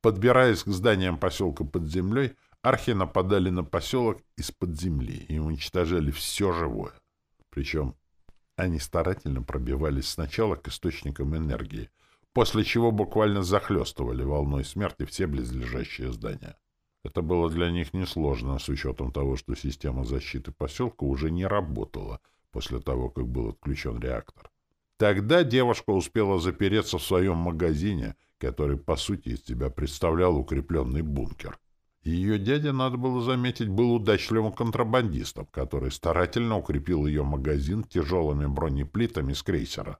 Speaker 1: Подбираясь к зданиям поселка под землей, архи нападали на поселок из-под земли и уничтожали все живое. Причем они старательно пробивались сначала к источникам энергии, после чего буквально захлестывали волной смерти все близлежащие здания. Это было для них несложно, с учетом того, что система защиты поселка уже не работала после того, как был отключен реактор. Тогда девушка успела запереться в своем магазине, который, по сути, из себя представлял укрепленный бункер. Ее дядя, надо было заметить, был удачливым контрабандистом, который старательно укрепил ее магазин тяжелыми бронеплитами с крейсера.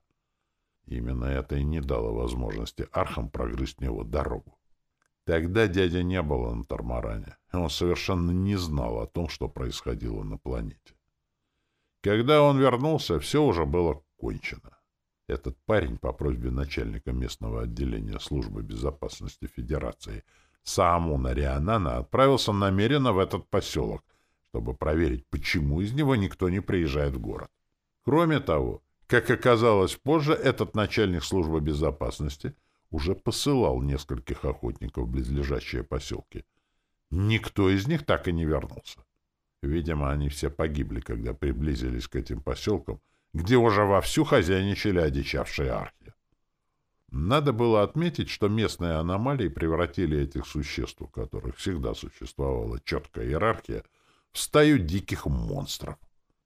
Speaker 1: Именно это и не дало возможности архам прогрызть него дорогу. Тогда дядя не был на Тормаране, он совершенно не знал о том, что происходило на планете. Когда он вернулся, все уже было кончено. Этот парень по просьбе начальника местного отделения службы безопасности Федерации Саамуна Рианана отправился намеренно в этот поселок, чтобы проверить, почему из него никто не приезжает в город. Кроме того, как оказалось позже, этот начальник службы безопасности уже посылал нескольких охотников в близлежащие поселки. Никто из них так и не вернулся. Видимо, они все погибли, когда приблизились к этим поселкам, где уже вовсю хозяйничали одичавшие архи. Надо было отметить, что местные аномалии превратили этих существ, у которых всегда существовала четкая иерархия, в стаю диких монстров.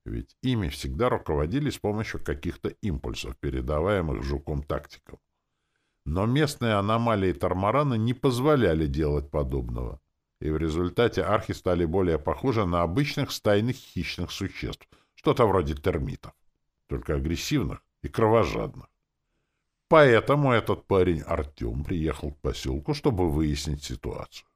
Speaker 1: Ведь ими всегда руководили с помощью каких-то импульсов, передаваемых жуком-тактиком. Но местные аномалии Тормарана не позволяли делать подобного, и в результате архи стали более похожи на обычных стайных хищных существ, что-то вроде термитов, только агрессивных и кровожадных. Поэтому этот парень Артем приехал к поселку, чтобы выяснить ситуацию.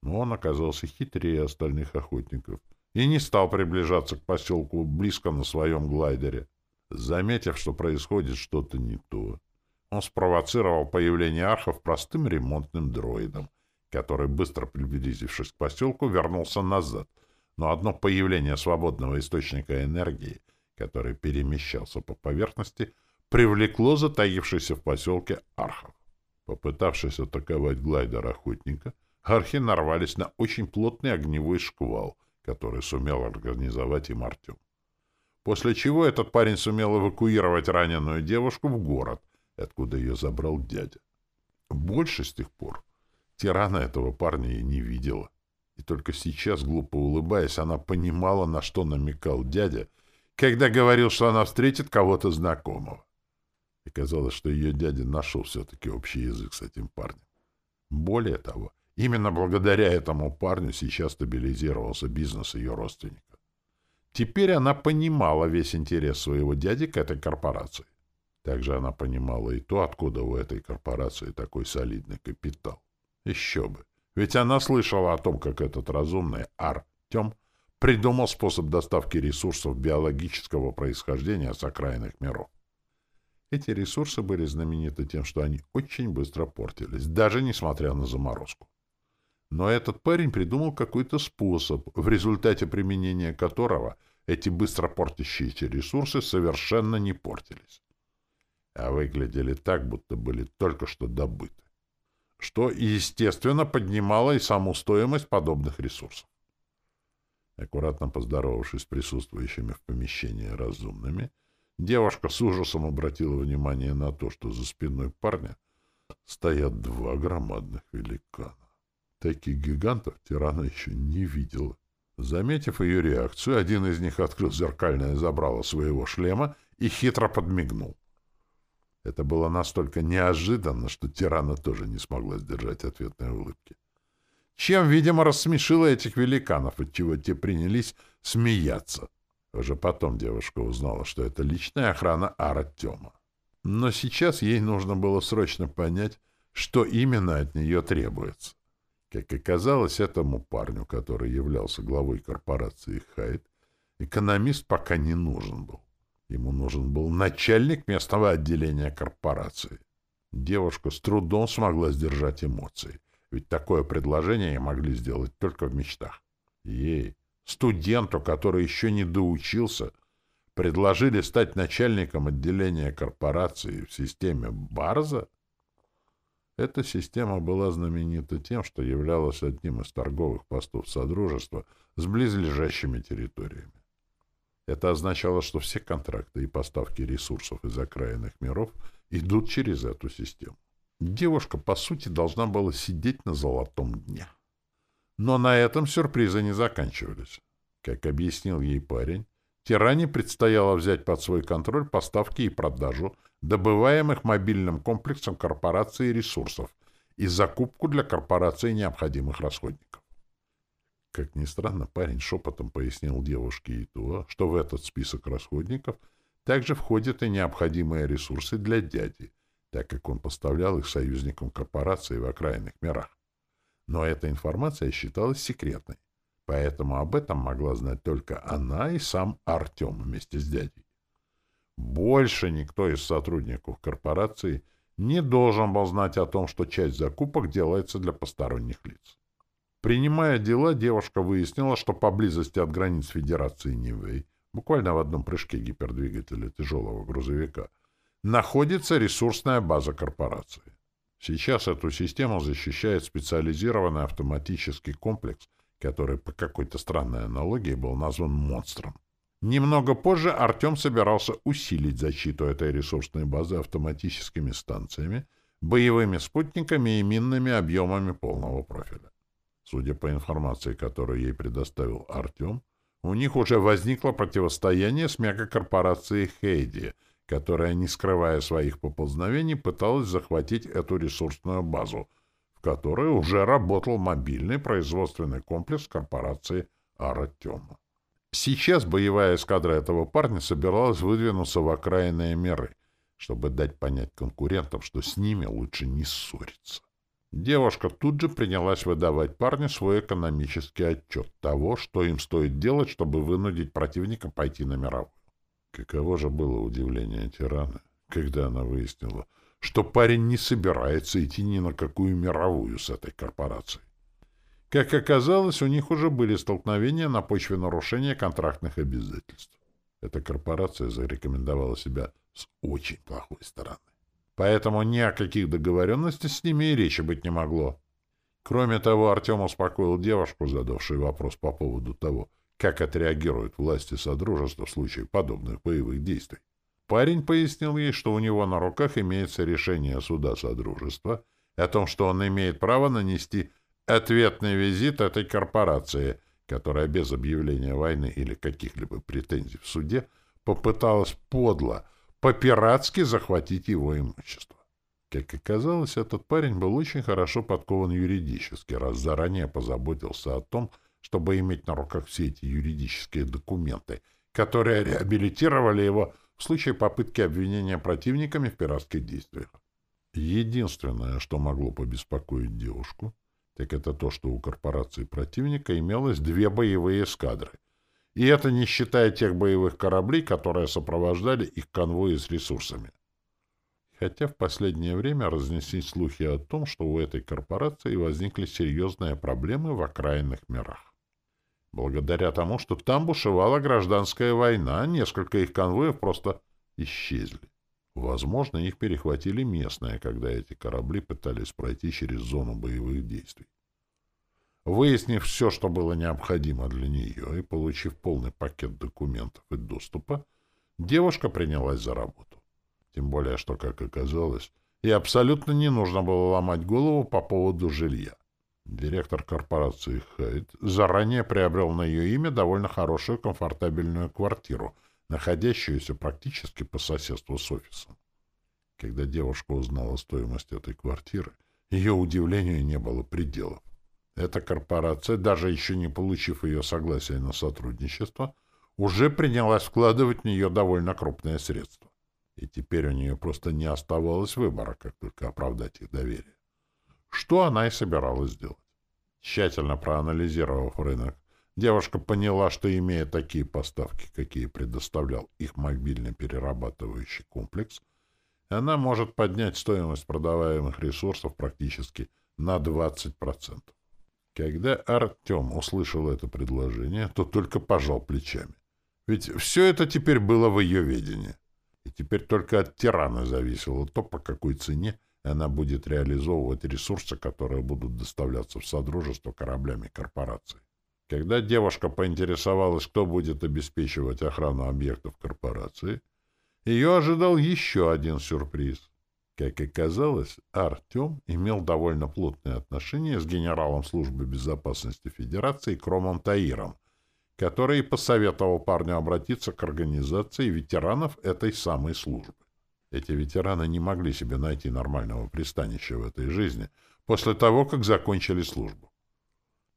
Speaker 1: Но он оказался хитрее остальных охотников — и не стал приближаться к поселку близко на своем глайдере. Заметив, что происходит что-то не то, он спровоцировал появление архов простым ремонтным дроидом, который, быстро приблизившись к поселку, вернулся назад, но одно появление свободного источника энергии, который перемещался по поверхности, привлекло затаившийся в поселке архов. Попытавшись атаковать глайдер охотника, архи нарвались на очень плотный огневой шквал — который сумел организовать им Артем. После чего этот парень сумел эвакуировать раненую девушку в город, откуда ее забрал дядя. Больше с тех пор тирана этого парня и не видела. И только сейчас, глупо улыбаясь, она понимала, на что намекал дядя, когда говорил, что она встретит кого-то знакомого. И казалось, что ее дядя нашел все-таки общий язык с этим парнем. Более того, Именно благодаря этому парню сейчас стабилизировался бизнес ее родственника. Теперь она понимала весь интерес своего дяди к этой корпорации. Также она понимала и то, откуда у этой корпорации такой солидный капитал. Еще бы. Ведь она слышала о том, как этот разумный Артем придумал способ доставки ресурсов биологического происхождения с окраинных миров. Эти ресурсы были знамениты тем, что они очень быстро портились, даже несмотря на заморозку. Но этот парень придумал какой-то способ, в результате применения которого эти быстро портящиеся ресурсы совершенно не портились, а выглядели так, будто были только что добыты, что, естественно, поднимало и саму стоимость подобных ресурсов. Аккуратно поздоровавшись с присутствующими в помещении разумными, девушка с ужасом обратила внимание на то, что за спиной парня стоят два громадных великана. Таких гигантов тирана еще не видела. Заметив ее реакцию, один из них открыл зеркальное забрало своего шлема и хитро подмигнул. Это было настолько неожиданно, что тирана тоже не смогла сдержать ответной улыбки. Чем, видимо, рассмешила этих великанов, отчего те принялись смеяться. Уже потом девушка узнала, что это личная охрана Артема. Но сейчас ей нужно было срочно понять, что именно от нее требуется. Как оказалось, этому парню, который являлся главой корпорации Хайт, экономист пока не нужен был. Ему нужен был начальник местного отделения корпорации. Девушка с трудом смогла сдержать эмоции, ведь такое предложение ей могли сделать только в мечтах. Ей, студенту, который еще не доучился, предложили стать начальником отделения корпорации в системе Барза? Эта система была знаменита тем, что являлась одним из торговых постов Содружества с близлежащими территориями. Это означало, что все контракты и поставки ресурсов из окраинных миров идут через эту систему. Девушка, по сути, должна была сидеть на золотом дне. Но на этом сюрпризы не заканчивались. Как объяснил ей парень, Тиране предстояло взять под свой контроль поставки и продажу добываемых мобильным комплексом корпорации ресурсов и закупку для корпорации необходимых расходников. Как ни странно, парень шепотом пояснил девушке и то, что в этот список расходников также входят и необходимые ресурсы для дяди, так как он поставлял их союзникам корпорации в окраинных мирах. Но эта информация считалась секретной, поэтому об этом могла знать только она и сам Артем вместе с дядей. Больше никто из сотрудников корпорации не должен был знать о том, что часть закупок делается для посторонних лиц. Принимая дела, девушка выяснила, что поблизости от границ Федерации Нивэй, буквально в одном прыжке гипердвигателя тяжелого грузовика, находится ресурсная база корпорации. Сейчас эту систему защищает специализированный автоматический комплекс, который по какой-то странной аналогии был назван «монстром». Немного позже Артем собирался усилить защиту этой ресурсной базы автоматическими станциями, боевыми спутниками и минными объемами полного профиля. Судя по информации, которую ей предоставил Артем, у них уже возникло противостояние с мегакорпорацией Хейди, которая, не скрывая своих поползновений, пыталась захватить эту ресурсную базу, которой уже работал мобильный производственный комплекс корпорации Артема. Сейчас боевая эскадра этого парня собиралась выдвинуться в окраинные меры, чтобы дать понять конкурентам, что с ними лучше не ссориться. Девушка тут же принялась выдавать парню свой экономический отчет того, что им стоит делать, чтобы вынудить противника пойти на мировую. Каково же было удивление тирана, когда она выяснила, что парень не собирается идти ни на какую мировую с этой корпорацией. Как оказалось, у них уже были столкновения на почве нарушения контрактных обязательств. Эта корпорация зарекомендовала себя с очень плохой стороны. Поэтому ни о каких договоренностях с ними и речи быть не могло. Кроме того, Артем успокоил девушку, задавшую вопрос по поводу того, как отреагируют власти Содружества в случае подобных боевых действий. Парень пояснил ей, что у него на руках имеется решение суда Содружества о том, что он имеет право нанести Ответный визит этой корпорации, которая без объявления войны или каких-либо претензий в суде попыталась подло, по-пиратски захватить его имущество. Как оказалось, этот парень был очень хорошо подкован юридически, раз заранее позаботился о том, чтобы иметь на руках все эти юридические документы, которые реабилитировали его в случае попытки обвинения противниками в пиратских действиях. Единственное, что могло побеспокоить девушку, так это то, что у корпорации противника имелось две боевые эскадры. И это не считая тех боевых кораблей, которые сопровождали их конвои с ресурсами. Хотя в последнее время разнеслись слухи о том, что у этой корпорации возникли серьезные проблемы в окраинных мирах. Благодаря тому, что там бушевала гражданская война, несколько их конвоев просто исчезли. Возможно, их перехватили местные, когда эти корабли пытались пройти через зону боевых действий. Выяснив все, что было необходимо для нее, и получив полный пакет документов и доступа, девушка принялась за работу. Тем более, что, как оказалось, и абсолютно не нужно было ломать голову по поводу жилья. Директор корпорации Хайд заранее приобрел на ее имя довольно хорошую комфортабельную квартиру — находящуюся практически по соседству с офисом. Когда девушка узнала стоимость этой квартиры, ее удивлению не было пределов. Эта корпорация, даже еще не получив ее согласия на сотрудничество, уже принялась вкладывать в нее довольно крупные средства. И теперь у нее просто не оставалось выбора, как только оправдать их доверие. Что она и собиралась сделать. Тщательно проанализировав рынок, Девушка поняла, что, имея такие поставки, какие предоставлял их мобильный перерабатывающий комплекс, она может поднять стоимость продаваемых ресурсов практически на 20%. Когда Артем услышал это предложение, то только пожал плечами. Ведь все это теперь было в ее ведении. И теперь только от тирана зависело то, по какой цене она будет реализовывать ресурсы, которые будут доставляться в Содружество кораблями корпорации. Когда девушка поинтересовалась, кто будет обеспечивать охрану объектов корпорации, ее ожидал еще один сюрприз. Как оказалось, Артем имел довольно плотные отношения с генералом службы безопасности Федерации Кромом Таиром, который посоветовал парню обратиться к организации ветеранов этой самой службы. Эти ветераны не могли себе найти нормального пристанища в этой жизни после того, как закончили службу.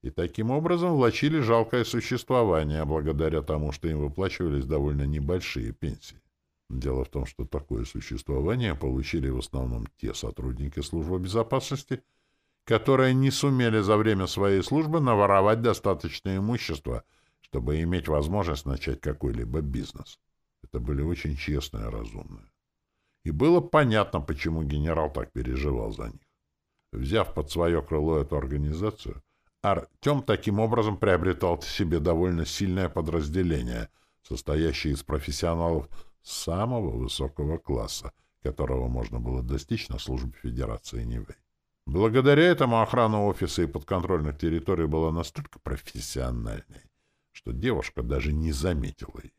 Speaker 1: И таким образом влачили жалкое существование, благодаря тому, что им выплачивались довольно небольшие пенсии. Дело в том, что такое существование получили в основном те сотрудники службы безопасности, которые не сумели за время своей службы наворовать достаточное имущество, чтобы иметь возможность начать какой-либо бизнес. Это были очень честные разумные. И было понятно, почему генерал так переживал за них. Взяв под свое крыло эту организацию, Артем таким образом приобретал себе довольно сильное подразделение, состоящее из профессионалов самого высокого класса, которого можно было достичь на службе Федерации Нивэй. Благодаря этому охрана офиса и подконтрольных территорий была настолько профессиональной, что девушка даже не заметила ее.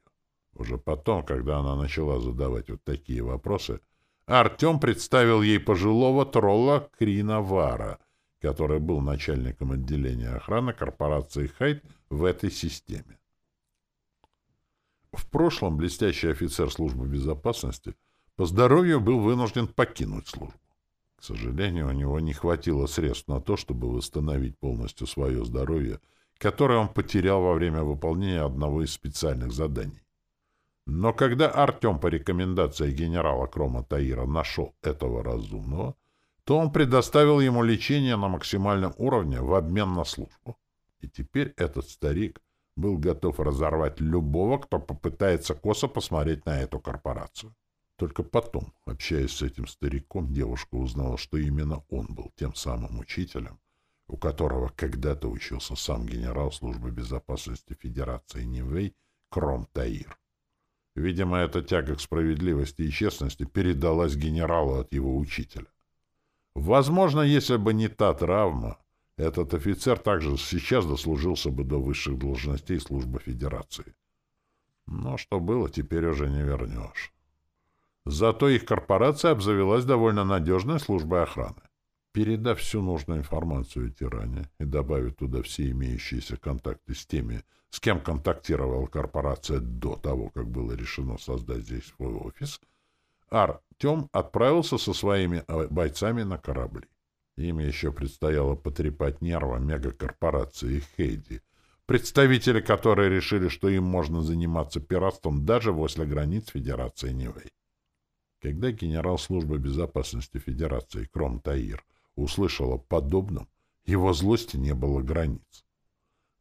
Speaker 1: Уже потом, когда она начала задавать вот такие вопросы, Артем представил ей пожилого тролла Крина Вара, который был начальником отделения охраны корпорации Хайт в этой системе. В прошлом блестящий офицер службы безопасности по здоровью был вынужден покинуть службу. К сожалению, у него не хватило средств на то, чтобы восстановить полностью свое здоровье, которое он потерял во время выполнения одного из специальных заданий. Но когда Артем по рекомендации генерала Крома Таира нашел этого разумного, то он предоставил ему лечение на максимальном уровне в обмен на службу. И теперь этот старик был готов разорвать любого, кто попытается косо посмотреть на эту корпорацию. Только потом, общаясь с этим стариком, девушка узнала, что именно он был тем самым учителем, у которого когда-то учился сам генерал службы безопасности Федерации Нивэй Кром Таир. Видимо, эта тяга к справедливости и честности передалась генералу от его учителя. Возможно, если бы не та травма, этот офицер также сейчас дослужился бы до высших должностей службы Федерации. Но что было, теперь уже не вернешь. Зато их корпорация обзавелась довольно надежной службой охраны. Передав всю нужную информацию тиране и добавив туда все имеющиеся контакты с теми, с кем контактировала корпорация до того, как было решено создать здесь свой офис, Артем отправился со своими э, бойцами на корабли. Им еще предстояло потрепать нервы мегакорпорации Хейди, представители которой решили, что им можно заниматься пиратством даже возле границ Федерации Нивэй. Когда генерал службы безопасности Федерации Кром Таир услышал о подобном, его злости не было границ.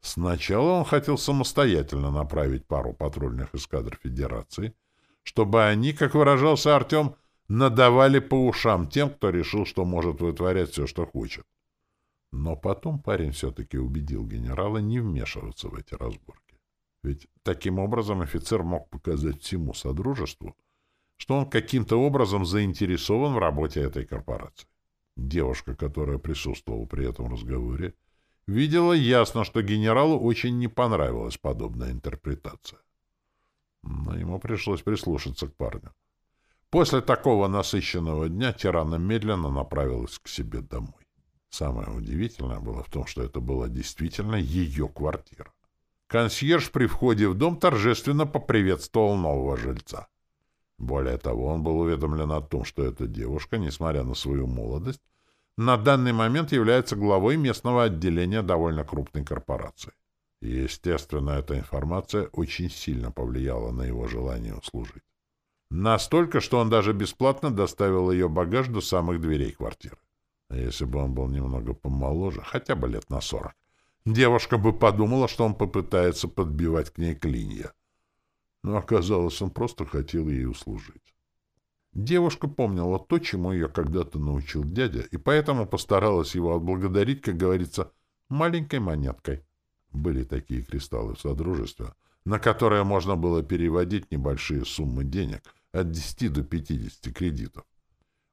Speaker 1: Сначала он хотел самостоятельно направить пару патрульных эскадр Федерации — чтобы они, как выражался Артем, надавали по ушам тем, кто решил, что может вытворять все, что хочет. Но потом парень все-таки убедил генерала не вмешиваться в эти разборки. Ведь таким образом офицер мог показать всему Содружеству, что он каким-то образом заинтересован в работе этой корпорации. Девушка, которая присутствовала при этом разговоре, видела ясно, что генералу очень не понравилась подобная интерпретация но ему пришлось прислушаться к парню. После такого насыщенного дня Тирана медленно направилась к себе домой. Самое удивительное было в том, что это была действительно ее квартира. Консьерж при входе в дом торжественно поприветствовал нового жильца. Более того, он был уведомлен о том, что эта девушка, несмотря на свою молодость, на данный момент является главой местного отделения довольно крупной корпорации. Естественно, эта информация очень сильно повлияла на его желание услужить. Настолько, что он даже бесплатно доставил ее багаж до самых дверей квартиры. А если бы он был немного помоложе, хотя бы лет на сорок, девушка бы подумала, что он попытается подбивать к ней клинья. Но оказалось, он просто хотел ей услужить. Девушка помнила то, чему ее когда-то научил дядя, и поэтому постаралась его отблагодарить, как говорится, маленькой монеткой. Были такие кристаллы в Содружестве, на которые можно было переводить небольшие суммы денег от 10 до 50 кредитов.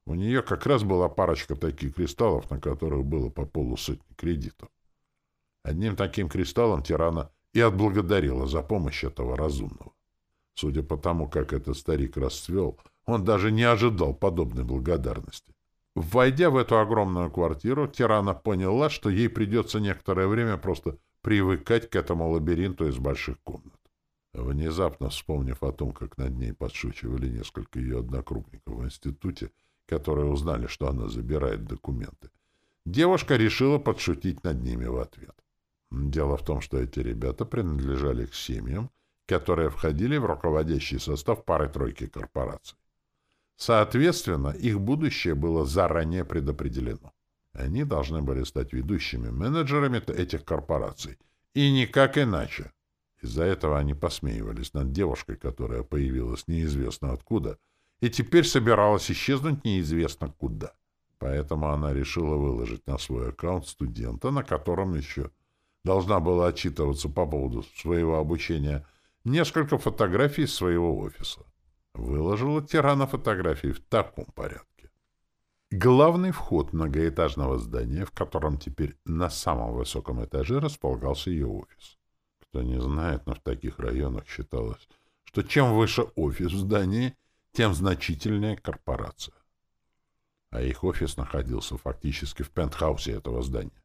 Speaker 1: У нее как раз была парочка таких кристаллов, на которых было по полусотни кредитов. Одним таким кристаллом Тирана и отблагодарила за помощь этого разумного. Судя по тому, как этот старик расцвел, он даже не ожидал подобной благодарности. Войдя в эту огромную квартиру, Тирана поняла, что ей придется некоторое время просто привыкать к этому лабиринту из больших комнат. Внезапно вспомнив о том, как над ней подшучивали несколько ее однокрупников в институте, которые узнали, что она забирает документы, девушка решила подшутить над ними в ответ. Дело в том, что эти ребята принадлежали к семьям, которые входили в руководящий состав пары-тройки корпораций. Соответственно, их будущее было заранее предопределено. Они должны были стать ведущими менеджерами этих корпораций. И никак иначе. Из-за этого они посмеивались над девушкой, которая появилась неизвестно откуда, и теперь собиралась исчезнуть неизвестно куда. Поэтому она решила выложить на свой аккаунт студента, на котором еще должна была отчитываться по поводу своего обучения, несколько фотографий из своего офиса. Выложила тирана фотографии в таком порядке. Главный вход многоэтажного здания, в котором теперь на самом высоком этаже располагался ее офис. Кто не знает, но в таких районах считалось, что чем выше офис в здании, тем значительнее корпорация. А их офис находился фактически в пентхаусе этого здания.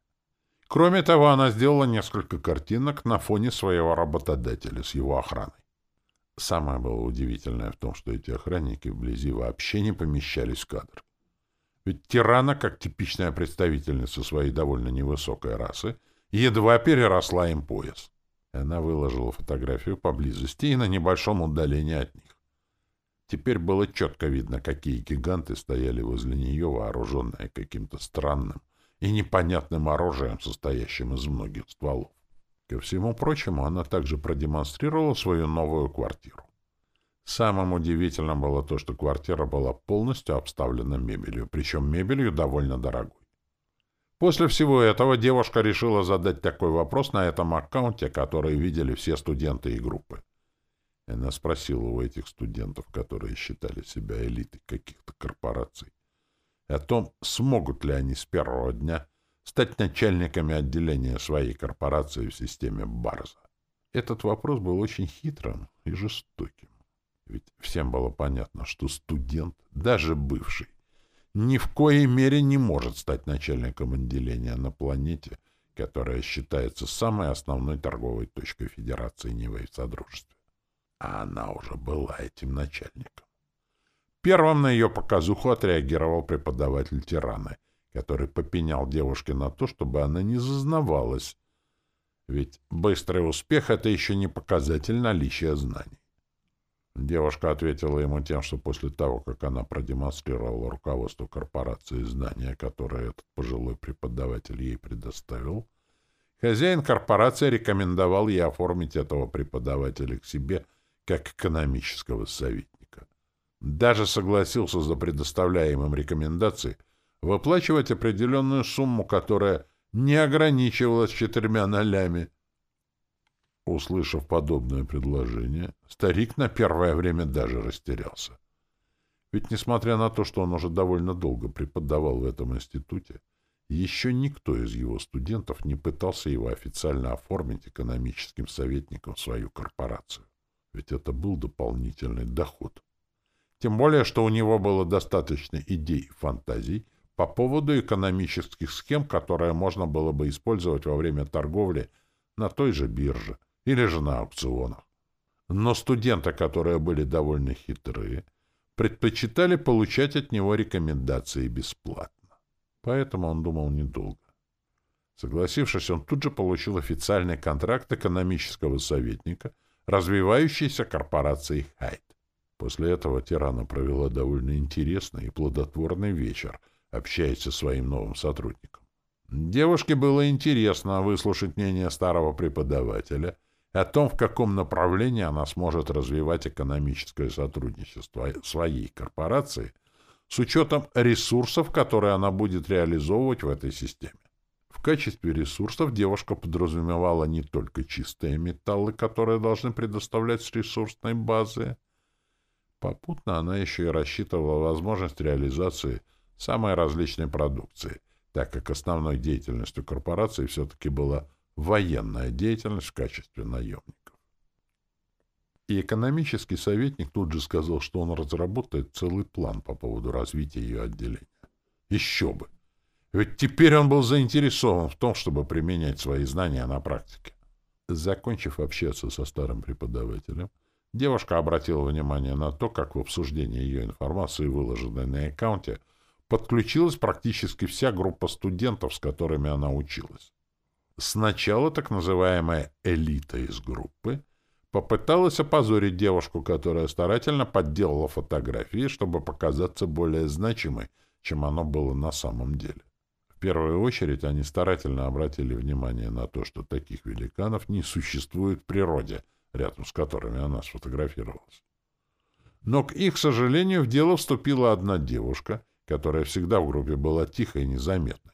Speaker 1: Кроме того, она сделала несколько картинок на фоне своего работодателя с его охраной. Самое было удивительное в том, что эти охранники вблизи вообще не помещались в кадр. Ведь Тирана, как типичная представительница своей довольно невысокой расы, едва переросла им пояс. Она выложила фотографию поблизости и на небольшом удалении от них. Теперь было четко видно, какие гиганты стояли возле нее, вооруженные каким-то странным и непонятным оружием, состоящим из многих стволов. Ко всему прочему, она также продемонстрировала свою новую квартиру. Самым удивительным было то, что квартира была полностью обставлена мебелью, причем мебелью довольно дорогой. После всего этого девушка решила задать такой вопрос на этом аккаунте, который видели все студенты и группы. Она спросила у этих студентов, которые считали себя элитой каких-то корпораций, о том, смогут ли они с первого дня стать начальниками отделения своей корпорации в системе Барза. Этот вопрос был очень хитрым и жестоким. Ведь всем было понятно, что студент, даже бывший, ни в коей мере не может стать начальником отделения на планете, которая считается самой основной торговой точкой Федерации Нивы в Содружестве. А она уже была этим начальником. Первым на ее показуху отреагировал преподаватель Тираны — который попенял девушке на то, чтобы она не зазнавалась. Ведь быстрый успех — это еще не показатель наличия знаний. Девушка ответила ему тем, что после того, как она продемонстрировала руководству корпорации знания, которые этот пожилой преподаватель ей предоставил, хозяин корпорации рекомендовал ей оформить этого преподавателя к себе как экономического советника. Даже согласился за предоставляемым рекомендацией выплачивать определенную сумму, которая не ограничивалась четырьмя нолями. Услышав подобное предложение, старик на первое время даже растерялся. Ведь, несмотря на то, что он уже довольно долго преподавал в этом институте, еще никто из его студентов не пытался его официально оформить экономическим советником в свою корпорацию. Ведь это был дополнительный доход. Тем более, что у него было достаточно идей и фантазий, по поводу экономических схем, которые можно было бы использовать во время торговли на той же бирже или же на аукционах. Но студенты, которые были довольно хитрые, предпочитали получать от него рекомендации бесплатно. Поэтому он думал недолго. Согласившись, он тут же получил официальный контракт экономического советника развивающейся корпорации «Хайт». После этого Тирана провела довольно интересный и плодотворный вечер — общаясь со своим новым сотрудником. Девушке было интересно выслушать мнение старого преподавателя о том, в каком направлении она сможет развивать экономическое сотрудничество своей корпорации с учетом ресурсов, которые она будет реализовывать в этой системе. В качестве ресурсов девушка подразумевала не только чистые металлы, которые должны предоставлять с ресурсной базы. Попутно она еще и рассчитывала возможность реализации – самой различной продукции, так как основной деятельностью корпорации все-таки была военная деятельность в качестве наемников. И экономический советник тут же сказал, что он разработает целый план по поводу развития ее отделения. Еще бы! Ведь теперь он был заинтересован в том, чтобы применять свои знания на практике. Закончив общаться со старым преподавателем, девушка обратила внимание на то, как в обсуждении ее информации, выложенной на аккаунте, подключилась практически вся группа студентов, с которыми она училась. Сначала так называемая элита из группы попыталась опозорить девушку, которая старательно подделала фотографии, чтобы показаться более значимой, чем оно было на самом деле. В первую очередь они старательно обратили внимание на то, что таких великанов не существует в природе, рядом с которыми она сфотографировалась. Но, к их сожалению, в дело вступила одна девушка, которая всегда в группе была тихой и незаметной.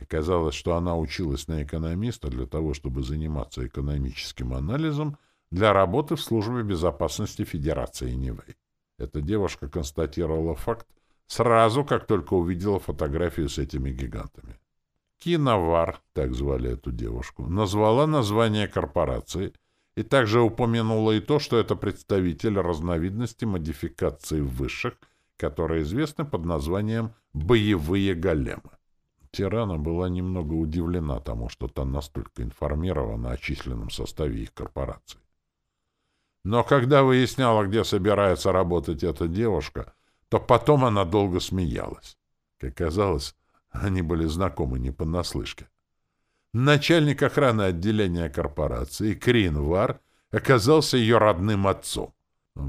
Speaker 1: Оказалось, что она училась на экономиста для того, чтобы заниматься экономическим анализом для работы в службе безопасности Федерации Нивэй. Эта девушка констатировала факт сразу, как только увидела фотографию с этими гигантами. Киновар, так звали эту девушку, назвала название корпорации и также упомянула и то, что это представитель разновидности модификации высших, которые известны под названием «боевые големы». Тирана была немного удивлена тому, что та настолько информирована о численном составе их корпорации. Но когда выясняла, где собирается работать эта девушка, то потом она долго смеялась. Как казалось, они были знакомы не понаслышке. Начальник охраны отделения корпорации, Крин Вар, оказался ее родным отцом.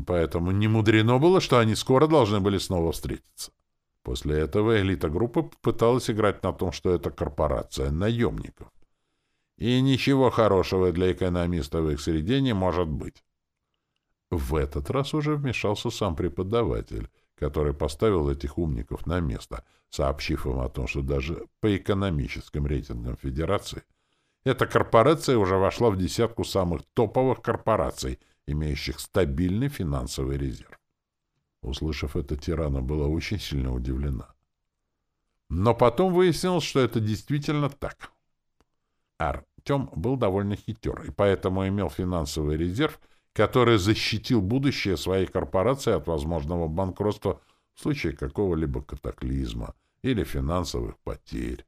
Speaker 1: Поэтому не мудрено было, что они скоро должны были снова встретиться. После этого элита группы пыталась играть на том, что это корпорация наемников. И ничего хорошего для экономиста в их среде не может быть. В этот раз уже вмешался сам преподаватель, который поставил этих умников на место, сообщив им о том, что даже по экономическим рейтингам Федерации эта корпорация уже вошла в десятку самых топовых корпораций, имеющих стабильный финансовый резерв. Услышав это, Тирана была очень сильно удивлена. Но потом выяснилось, что это действительно так. Артем был довольно хитер, и поэтому имел финансовый резерв, который защитил будущее своей корпорации от возможного банкротства в случае какого-либо катаклизма или финансовых потерь.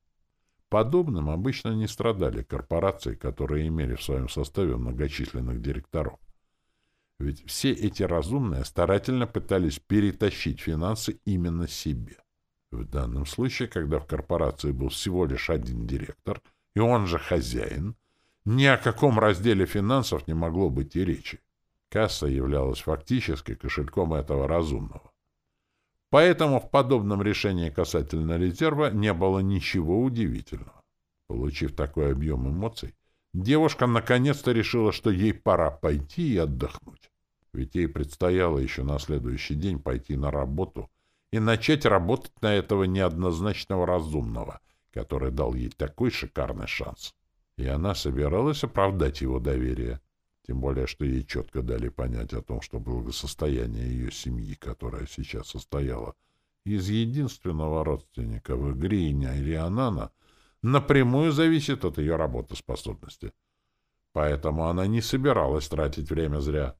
Speaker 1: Подобным обычно не страдали корпорации, которые имели в своем составе многочисленных директоров. Ведь все эти разумные старательно пытались перетащить финансы именно себе. В данном случае, когда в корпорации был всего лишь один директор, и он же хозяин, ни о каком разделе финансов не могло быть и речи. Касса являлась фактически кошельком этого разумного. Поэтому в подобном решении касательно резерва не было ничего удивительного. Получив такой объем эмоций, девушка наконец-то решила, что ей пора пойти и отдохнуть. Ведь ей предстояло еще на следующий день пойти на работу и начать работать на этого неоднозначного разумного, который дал ей такой шикарный шанс. И она собиралась оправдать его доверие. Тем более, что ей четко дали понять о том, что благосостояние ее семьи, которая сейчас состояла из единственного родственника в Игриня или Анана, напрямую зависит от ее работоспособности. Поэтому она не собиралась тратить время зря.